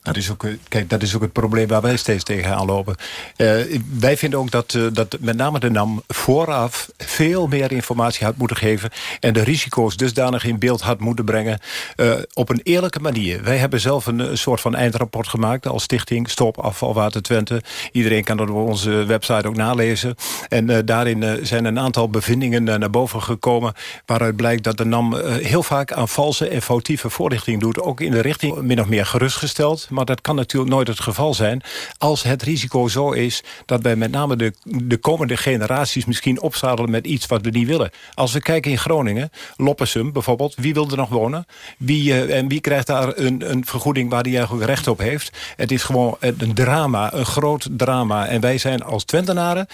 Dat is ook, kijk, dat is ook het probleem waar wij steeds tegenaan lopen. Uh, wij vinden ook dat, uh, dat met name de NAM vooraf veel meer informatie had moeten geven... en de risico's dusdanig in beeld had moeten brengen uh, op een eerlijke manier. Wij hebben zelf een, een, soort van eindrapport gemaakt als stichting Stop Afvalwater Twente. Iedereen kan dat op onze website ook nalezen. En daarin zijn een aantal bevindingen naar boven gekomen... waaruit blijkt dat de NAM heel vaak aan valse en foutieve voorlichting doet. Ook in de richting min of meer gerustgesteld maar dat kan natuurlijk nooit het geval zijn... als het risico zo is dat wij met name de, de komende generaties... misschien opzadelen met iets wat we niet willen. Als we kijken in Groningen, Loppersum bijvoorbeeld... wie wil er nog wonen? Wie, uh, en wie krijgt daar een, een vergoeding waar hij eigenlijk recht op heeft? Het is gewoon een drama, een groot drama. En wij zijn als Twentenaren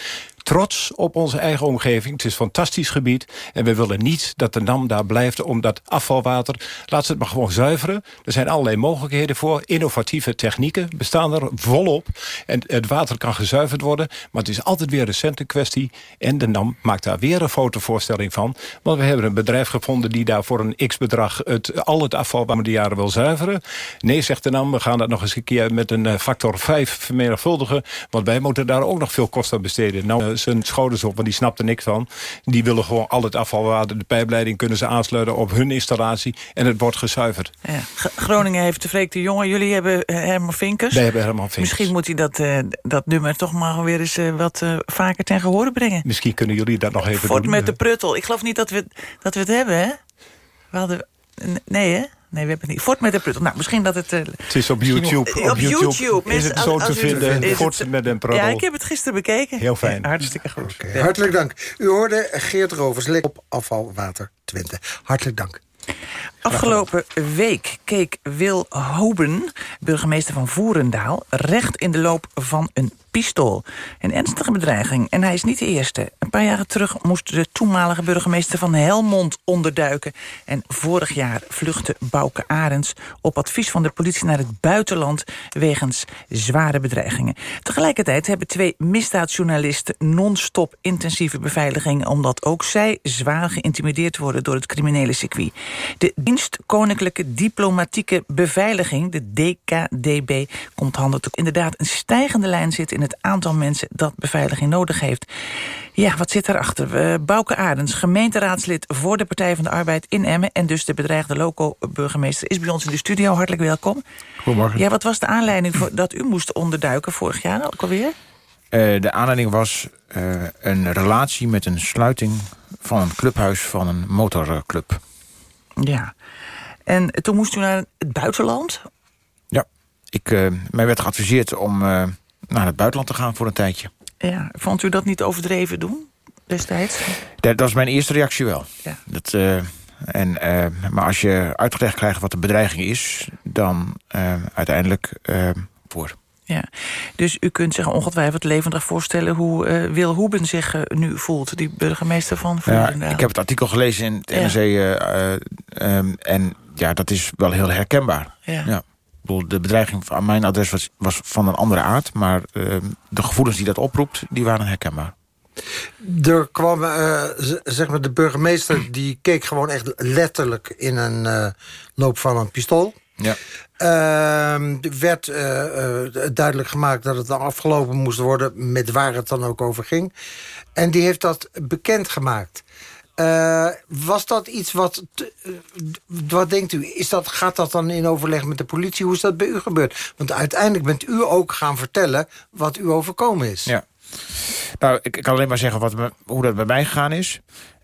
trots op onze eigen omgeving. Het is een fantastisch gebied. En we willen niet dat de NAM daar blijft om dat afvalwater... laat ze het maar gewoon zuiveren. Er zijn allerlei mogelijkheden voor. Innovatieve technieken bestaan er volop. En het water kan gezuiverd worden. Maar het is altijd weer een centenkwestie. En de NAM maakt daar weer een fotovoorstelling van. Want we hebben een bedrijf gevonden die daar voor een x-bedrag... Het, al het afval de jaren wil zuiveren. Nee, zegt de NAM, we gaan dat nog eens een keer met een eh, factor 5 vermenigvuldigen. Want wij moeten daar ook nog veel kosten aan besteden. Nou, zijn schouders op, want die snapte niks van. Die willen gewoon al het afvalwater, de pijpleiding kunnen ze aansluiten op hun installatie en het wordt gezuiverd. Ja. Groningen heeft de Freek de Jonge, jullie hebben uh, Herman Vinkers. Wij hebben Herman Vinkers. Misschien moet hij dat, uh, dat nummer toch maar weer eens uh, wat vaker ten gehore brengen. Misschien kunnen jullie dat nog even Fort doen. met de pruttel. Ik geloof niet dat we, dat we het hebben, hè? We hadden... Nee, hè? Nee, we hebben het niet. Fort met de pruttel. Nou, misschien dat het... Uh, het is op YouTube. Op, op YouTube, YouTube. is het zo te vinden. Fort met een pruttel. Ja, ik heb het gisteren bekeken. Heel fijn. Ja, hartstikke goed. Okay, ja. Hartelijk dank. U hoorde Geert Rovers, op afvalwater Twente. Hartelijk dank. Afgelopen week keek Wil Hoben, burgemeester van Voerendaal... recht in de loop van een pistool. Een ernstige bedreiging. En hij is niet de eerste. Een paar jaren terug moest de toenmalige burgemeester van Helmond onderduiken. En vorig jaar vluchtte Bouke Arends op advies van de politie naar het buitenland... wegens zware bedreigingen. Tegelijkertijd hebben twee misdaadjournalisten non-stop intensieve beveiliging... omdat ook zij zwaar geïntimideerd worden door het criminele circuit. De dienst Koninklijke Diplomatieke Beveiliging, de DKDB, komt handen toe. Inderdaad, een stijgende lijn zit in het aantal mensen dat beveiliging nodig heeft. Ja, wat zit daarachter? Uh, Bouke Adens, gemeenteraadslid voor de Partij van de Arbeid in Emmen... en dus de bedreigde loco-burgemeester, is bij ons in de studio. Hartelijk welkom. Goedemorgen. Ja, wat was de aanleiding voor dat u moest onderduiken vorig jaar ook alweer? Uh, de aanleiding was uh, een relatie met een sluiting van een clubhuis van een motorclub. Ja, en toen moest u naar het buitenland? Ja, ik, uh, mij werd geadviseerd om uh, naar het buitenland te gaan voor een tijdje. Ja, vond u dat niet overdreven doen destijds? Dat, dat was mijn eerste reactie wel. Ja. Dat, uh, en, maar als je uitgelegd krijgt wat de bedreiging is... dan uiteindelijk voor. Ja, dus u kunt zich ongetwijfeld levendig voorstellen... hoe uh, Wil Hoeben zich uh, nu voelt, die burgemeester van Voerendaal. Ja, ik heb het artikel gelezen in het NRC... Uh, um, en ja, dat is wel heel herkenbaar. Ja. ja. De bedreiging aan mijn adres was, was van een andere aard... maar ehm, de gevoelens die dat oproept, die waren herkenbaar. Er kwam, zeg maar, de burgemeester... die keek gewoon echt letterlijk in een loop van een pistool... Ja. Uh, werd uh, uh, duidelijk gemaakt dat het afgelopen moest worden... met waar het dan ook over ging. En die heeft dat bekendgemaakt. Uh, was dat iets wat... wat denkt u? Is dat, gaat dat dan in overleg met de politie? Hoe is dat bij u gebeurd? Want uiteindelijk bent u ook gaan vertellen... wat u overkomen is. Ja. Nou, ik, ik kan alleen maar zeggen wat me, hoe dat bij mij gegaan is.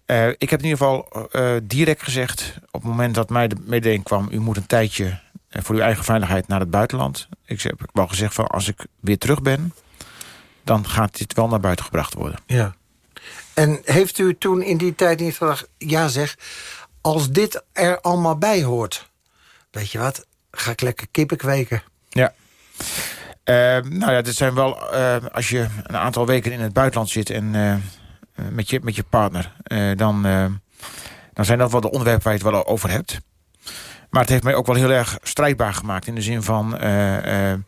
Uh, ik heb in ieder geval uh, direct gezegd... op het moment dat mij de mededeling kwam... u moet een tijdje uh, voor uw eigen veiligheid naar het buitenland. Ik heb wel gezegd van als ik weer terug ben... dan gaat dit wel naar buiten gebracht worden. Ja. En heeft u toen in die tijd niet gedacht... ja zeg, als dit er allemaal bij hoort... weet je wat, ga ik lekker kippen kweken. Ja. Uh, nou ja, dit zijn wel... Uh, als je een aantal weken in het buitenland zit... en uh, met, je, met je partner... dan, dan zijn dat wel de onderwerpen waar je het wel over hebt. Maar het heeft mij ook wel heel erg strijdbaar gemaakt. In de zin van, eh, eh,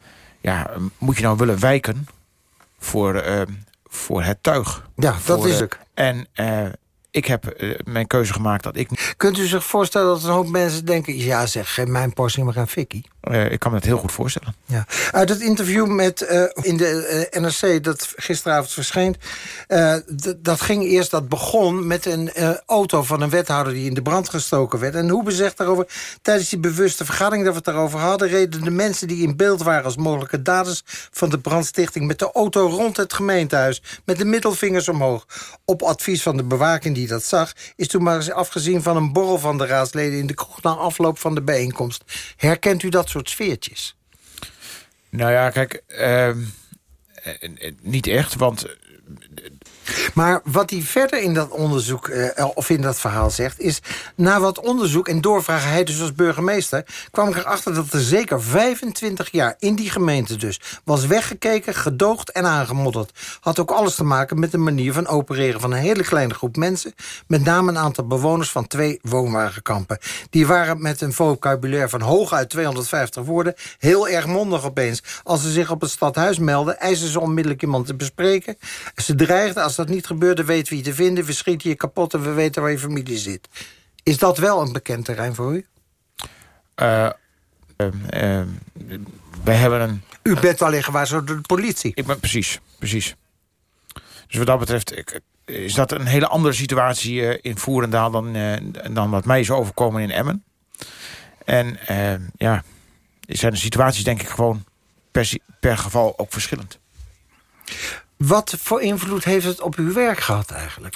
ja, moet je nou willen wijken voor, eh, voor het tuig? Ja, dat Voor, is het. En eh, ik heb eh, mijn keuze gemaakt dat ik... Kunt u zich voorstellen dat een hoop mensen denken... ja zeg, geef mijn portie maar aan Fikkie? eh, ik kan me dat heel goed voorstellen. Ja. Uit het interview met, eh, in de NRC dat gisteravond verscheen... dat ging eerst, dat begon met een auto van een wethouder... die in de brand gestoken werd. En Hoebe zegt daarover... tijdens die bewuste vergadering dat we het daarover hadden... reden de mensen die in beeld waren als mogelijke daders... van de brandstichting met de auto rond het gemeentehuis... met de middelvingers omhoog. Op advies van de bewaking die dat zag... is toen maar eens afgezien van een borrel van de raadsleden... in de kroeg na afloop van de bijeenkomst. Herkent u dat soort sfeertjes? Nou ja, kijk, eh, niet echt, want... Maar wat hij verder in dat onderzoek, eh, of in dat verhaal zegt... is, na wat onderzoek en doorvragen hij dus als burgemeester... kwam ik erachter dat er zeker 25 jaar in die gemeente dus... was weggekeken, gedoogd en aangemodderd. Had ook alles te maken met de manier van opereren... van een hele kleine groep mensen... met name een aantal bewoners van twee woonwagenkampen. Die waren met een vocabulaire van hooguit 250 woorden... heel erg mondig opeens. Als ze zich op het stadhuis melden, eisen ze onmiddellijk iemand te bespreken. Ze dreigden, als dat niet gebeurde, weten we je te vinden... we schieten je kapot en we weten waar je familie zit. Is dat wel een bekend terrein voor u? eh, ehm, ehm, wij hebben een... U bent alleen gewaarschuwd door de politie. Ik ben, precies, precies. Dus wat dat betreft ik, is dat een hele andere situatie eh, in Voerendaal... Dan, eh, dan wat mij is overkomen in Emmen. En eh, ja, zijn de situaties denk ik gewoon per, per geval ook verschillend. Wat voor invloed heeft het op uw werk gehad eigenlijk?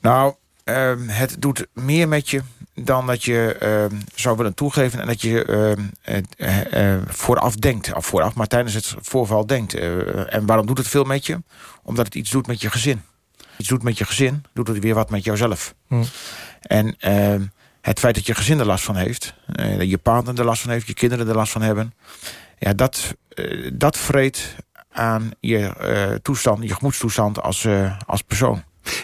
Nou, ehm, het doet meer met je dan dat je ehm, zou willen toegeven... en dat je ehm, eh, eh, vooraf denkt. Of vooraf, maar tijdens het voorval denkt. Eh, en waarom doet het veel met je? Omdat het iets doet met je gezin. Iets doet met je gezin, doet het weer wat met jouzelf. Hm. En ehm, het feit dat je gezin er last van heeft... eh, dat je partner er last van heeft, je kinderen er last van hebben... ja, dat, dat vreet aan je eh, toestand, je gemoedstoestand als, eh, als persoon.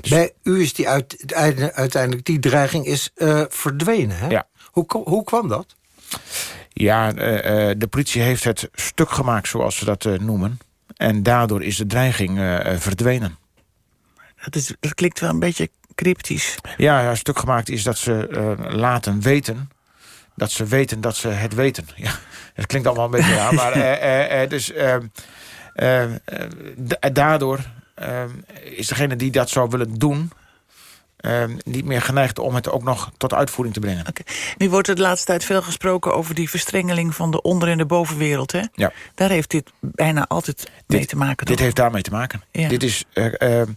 Bij u is die uit, uite- uiteindelijk die dreiging is eh, verdwenen. Hè? Ja. Hoe, hoe kwam dat? Ja, eh, eh, de politie heeft het stuk gemaakt, zoals ze dat eh, noemen. En daardoor is de dreiging verdwenen. Dat, is, dat klinkt wel een beetje cryptisch. Ja, ja, stuk gemaakt is dat ze laten weten... dat ze weten dat ze het weten. Ja, dat klinkt allemaal een beetje raar, maar... eh, eh, eh, dus eh, eh, eh, da- daardoor eh, is degene die dat zou willen doen... eh, niet meer geneigd om het ook nog tot uitvoering te brengen. Nu wordt er de laatste tijd veel gesproken over die verstrengeling van de onder- en de bovenwereld. Hè? Ja. Daar heeft dit bijna altijd mee te maken. Dit heeft daarmee te maken. Ja. Dit is, eh, eh,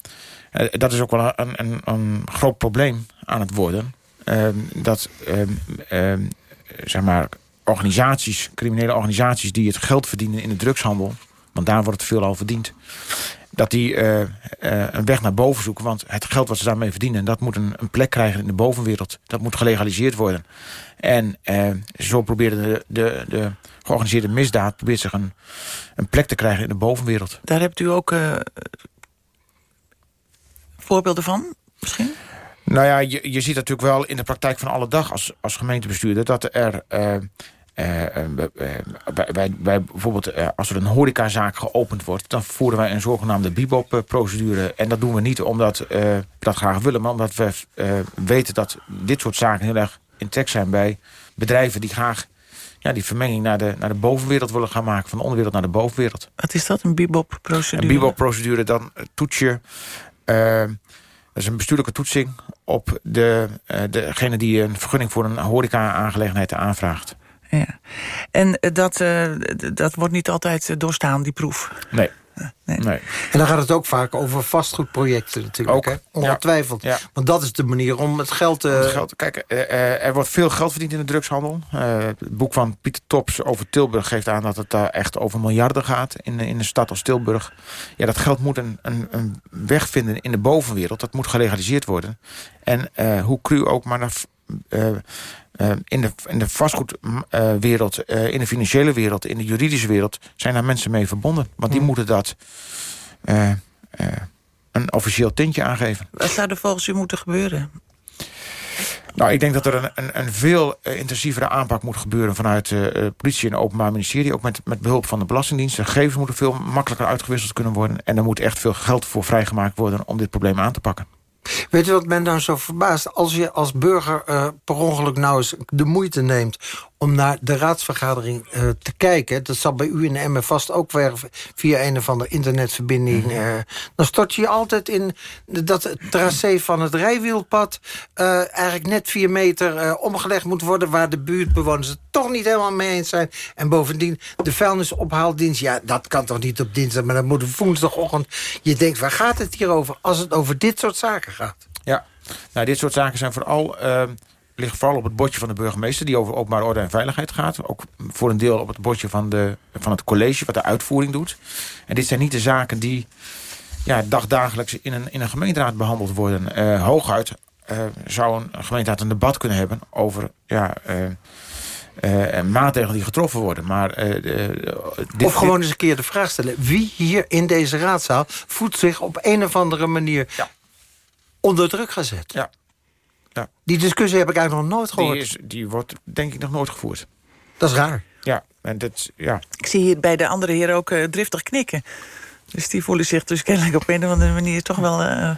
dat is ook wel een, een, een groot probleem aan het worden. Ehm, dat ehm, ehm, zeg maar, organisaties, criminele organisaties... die het geld verdienen in de drugshandel... want daar wordt het veel al verdiend... dat die eh, eh, een weg naar boven zoeken. Want het geld wat ze daarmee verdienen... dat moet een, een plek krijgen in de bovenwereld. Dat moet gelegaliseerd worden. En eh, zo proberen de, de, de georganiseerde misdaad... probeert zich een, een plek te krijgen in de bovenwereld. Daar hebt u ook voorbeelden van, misschien? Nou ja, je, je ziet natuurlijk wel in de praktijk van alle dag als, als gemeentebestuurder... dat er... eh, eh, eh, wij, bijvoorbeeld, als er een horecazaak geopend wordt... dan voeren wij een zogenaamde bibop-procedure. En dat doen we niet omdat eh, we dat graag willen... maar omdat we weten dat dit soort zaken heel erg intact zijn... bij bedrijven die graag ja, die vermenging naar de, naar de bovenwereld willen gaan maken... van de onderwereld naar de bovenwereld. Wat is dat, een bibop-procedure? Een bibop-procedure, dan toets je... dat is een bestuurlijke toetsing op de, degene die een vergunning voor een horeca-aangelegenheid aanvraagt. Ja. En eh, dat, eh, dat wordt niet altijd eh, doorstaan, die proef. Nee. nee. En dan gaat het ook vaak over vastgoedprojecten natuurlijk. Ook, hè? Ongetwijfeld. Ja. Want dat is de manier om het geld te... Het geld, kijk, er wordt veel geld verdiend in de drugshandel. Eh, het boek van Pieter Tops over Tilburg geeft aan dat het daar echt over miljarden gaat in, in een stad als Tilburg. Ja, dat geld moet een, een, een weg vinden in de bovenwereld. Dat moet gelegaliseerd worden. En eh, hoe cru ook, maar naar, eh, eh, in, de, in de vastgoedwereld, eh, in de financiële wereld, in de juridische wereld, zijn daar mensen mee verbonden. Want die moeten dat eh, eh, een officieel tintje aangeven. Wat zou er volgens u moeten gebeuren? Nou, ik denk dat er een, een, een veel intensievere aanpak moet gebeuren... vanuit de politie en openbaar ministerie. Ook met, met behulp van de Belastingdienst. De gegevens moeten veel makkelijker uitgewisseld kunnen worden. En er moet echt veel geld voor vrijgemaakt worden... om dit probleem aan te pakken. Weet je wat men dan zo verbaast? Als je als burger uh, per ongeluk nou eens de moeite neemt om naar de raadsvergadering uh, te kijken... dat zal bij u in de Emmen vast ook weer via een of andere internetverbinding... Uh, dan stort je altijd in dat het tracé van het rijwielpad... Uh, eigenlijk net vier meter omgelegd moet worden... waar de buurtbewoners het toch niet helemaal mee eens zijn. En bovendien, de vuilnisophaaldienst... ja, dat kan toch niet op dinsdag, maar dat moet woensdagochtend... je denkt, waar gaat het hier over als het over dit soort zaken gaat? Ja, nou, dit soort zaken zijn vooral ligt vooral op het bordje van de burgemeester... die over openbare orde en veiligheid gaat. Ook voor een deel op het bordje van, de, van het college... wat de uitvoering doet. En dit zijn niet de zaken die ja, dagdagelijks in een, in een gemeenteraad behandeld worden. Uh, hooguit uh, zou een gemeenteraad een debat kunnen hebben... over ja, uh, maatregelen die getroffen worden. Maar, dit, of gewoon eens een keer de vraag stellen... wie hier in deze raadzaal voelt zich op een of andere manier... Ja. onder druk gezet? Ja. Ja. Die discussie heb ik eigenlijk nog nooit gehoord. Die, is, die wordt denk ik nog nooit gevoerd. Dat is raar. Ja, en dat, ja. Ik zie hier bij de andere heren ook uh, driftig knikken. Dus die voelen zich dus kennelijk op een of andere manier toch wel... Uh,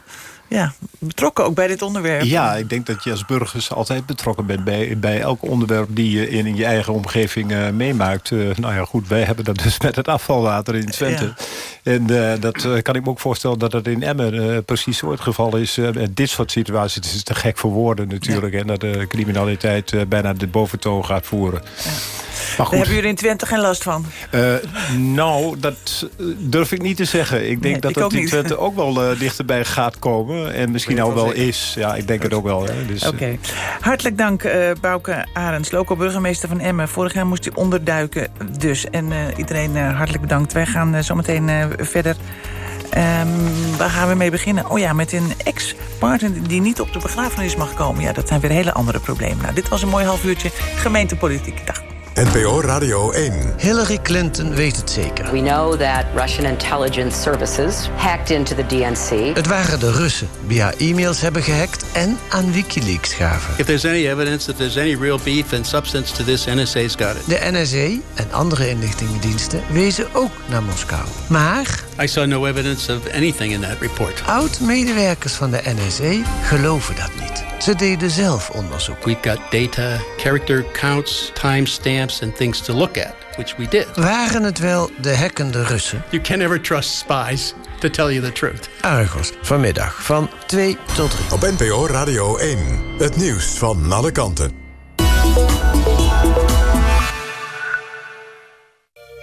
ja, betrokken ook bij dit onderwerp. Ja, ik denk dat je als burgers altijd betrokken bent... bij, bij elk onderwerp die je in, in je eigen omgeving uh, meemaakt. Uh, nou ja, goed, wij hebben dat dus met het afvalwater in Twente. Ja. En uh, dat kan ik me ook voorstellen dat dat in Emmen precies zo het geval is. dit soort situaties is te gek voor woorden natuurlijk. Ja. En dat de criminaliteit bijna de boventoon gaat voeren. Ja. Maar Daar hebben jullie in Twente geen last van? Uh, nou, dat durf ik niet te zeggen. Ik denk nee, dat het in Twente ook wel uh, dichterbij gaat komen. En misschien al wel is. Ja, ik denk het ook wel. Dus, Oké. Okay. Hartelijk dank, uh, Bouke Arends, local burgemeester van Emmen. Vorig jaar moest hij onderduiken dus. En iedereen hartelijk bedankt. Wij gaan zometeen verder... Um, waar gaan we mee beginnen? Oh ja, met een ex-partner die niet op de begrafenis mag komen. Ja, dat zijn weer hele andere problemen. Nou, dit was een mooi half uurtje gemeentepolitiek. Dag. NPO Radio 1. Hillary Clinton weet het zeker. We know that Russian intelligence services hacked into the DNC. Het waren de Russen die haar e-mails hebben gehackt en aan WikiLeaks gaven. If there's any evidence that there's any real beef and substance to this, NSA's got it. De NSA en andere inlichtingendiensten wezen ook naar Moskou. Maar... I saw no evidence of anything in that report. Oud-medewerkers van de NSA geloven dat niet. Ze deden zelf onderzoek. We've got data, character counts, timestamps and things to look at, which we did. Waren het wel de hackende Russen? You can never trust spies to tell you the truth. Argos, vanmiddag van 2 tot 3. Op NPO Radio 1, het nieuws van alle kanten.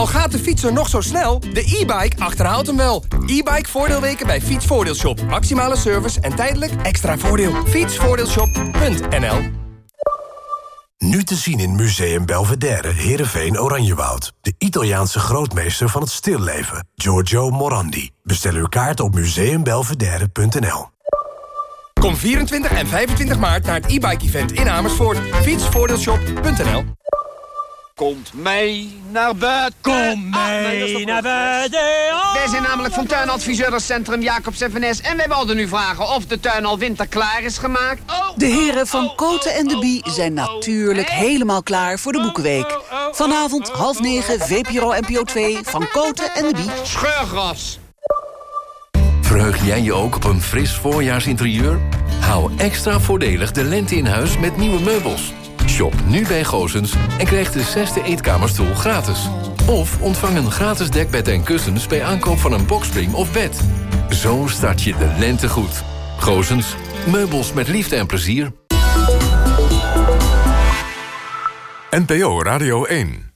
Al gaat de fietser nog zo snel, de e-bike achterhaalt hem wel. E-bike voordeelweken bij Fietsvoordeelshop. Maximale service en tijdelijk extra voordeel. Fietsvoordeelshop.nl Nu te zien in Museum Belvedere, Heerenveen, Oranjewoud. De Italiaanse grootmeester van het stilleven, Giorgio Morandi. Bestel uw kaart op museumbelvedere.nl Kom 24 en 25 maart naar het e-bike-event in Amersfoort. Fietsvoordeelshop.nl Komt mee naar buiten. Kom mee naar buiten. Wij zijn namelijk van tuinadviseurencentrum Jacobs FNS... en wij wilden nu vragen of de tuin al winterklaar is gemaakt. De heren van Koten en de Bie zijn natuurlijk helemaal klaar voor de Boekenweek. Vanavond half negen, VPRO NPO 2 van Koten en de Bie. Scheurgras. Verheug jij je ook op een fris voorjaarsinterieur? Hou extra voordelig de lente in huis met nieuwe meubels. Shop nu bij Gozens en krijg de zesde eetkamerstoel gratis. Of ontvang een gratis dekbed en kussens bij aankoop van een boxspring of bed. Zo start je de lente goed. Gozens, meubels met liefde en plezier. NPO Radio 1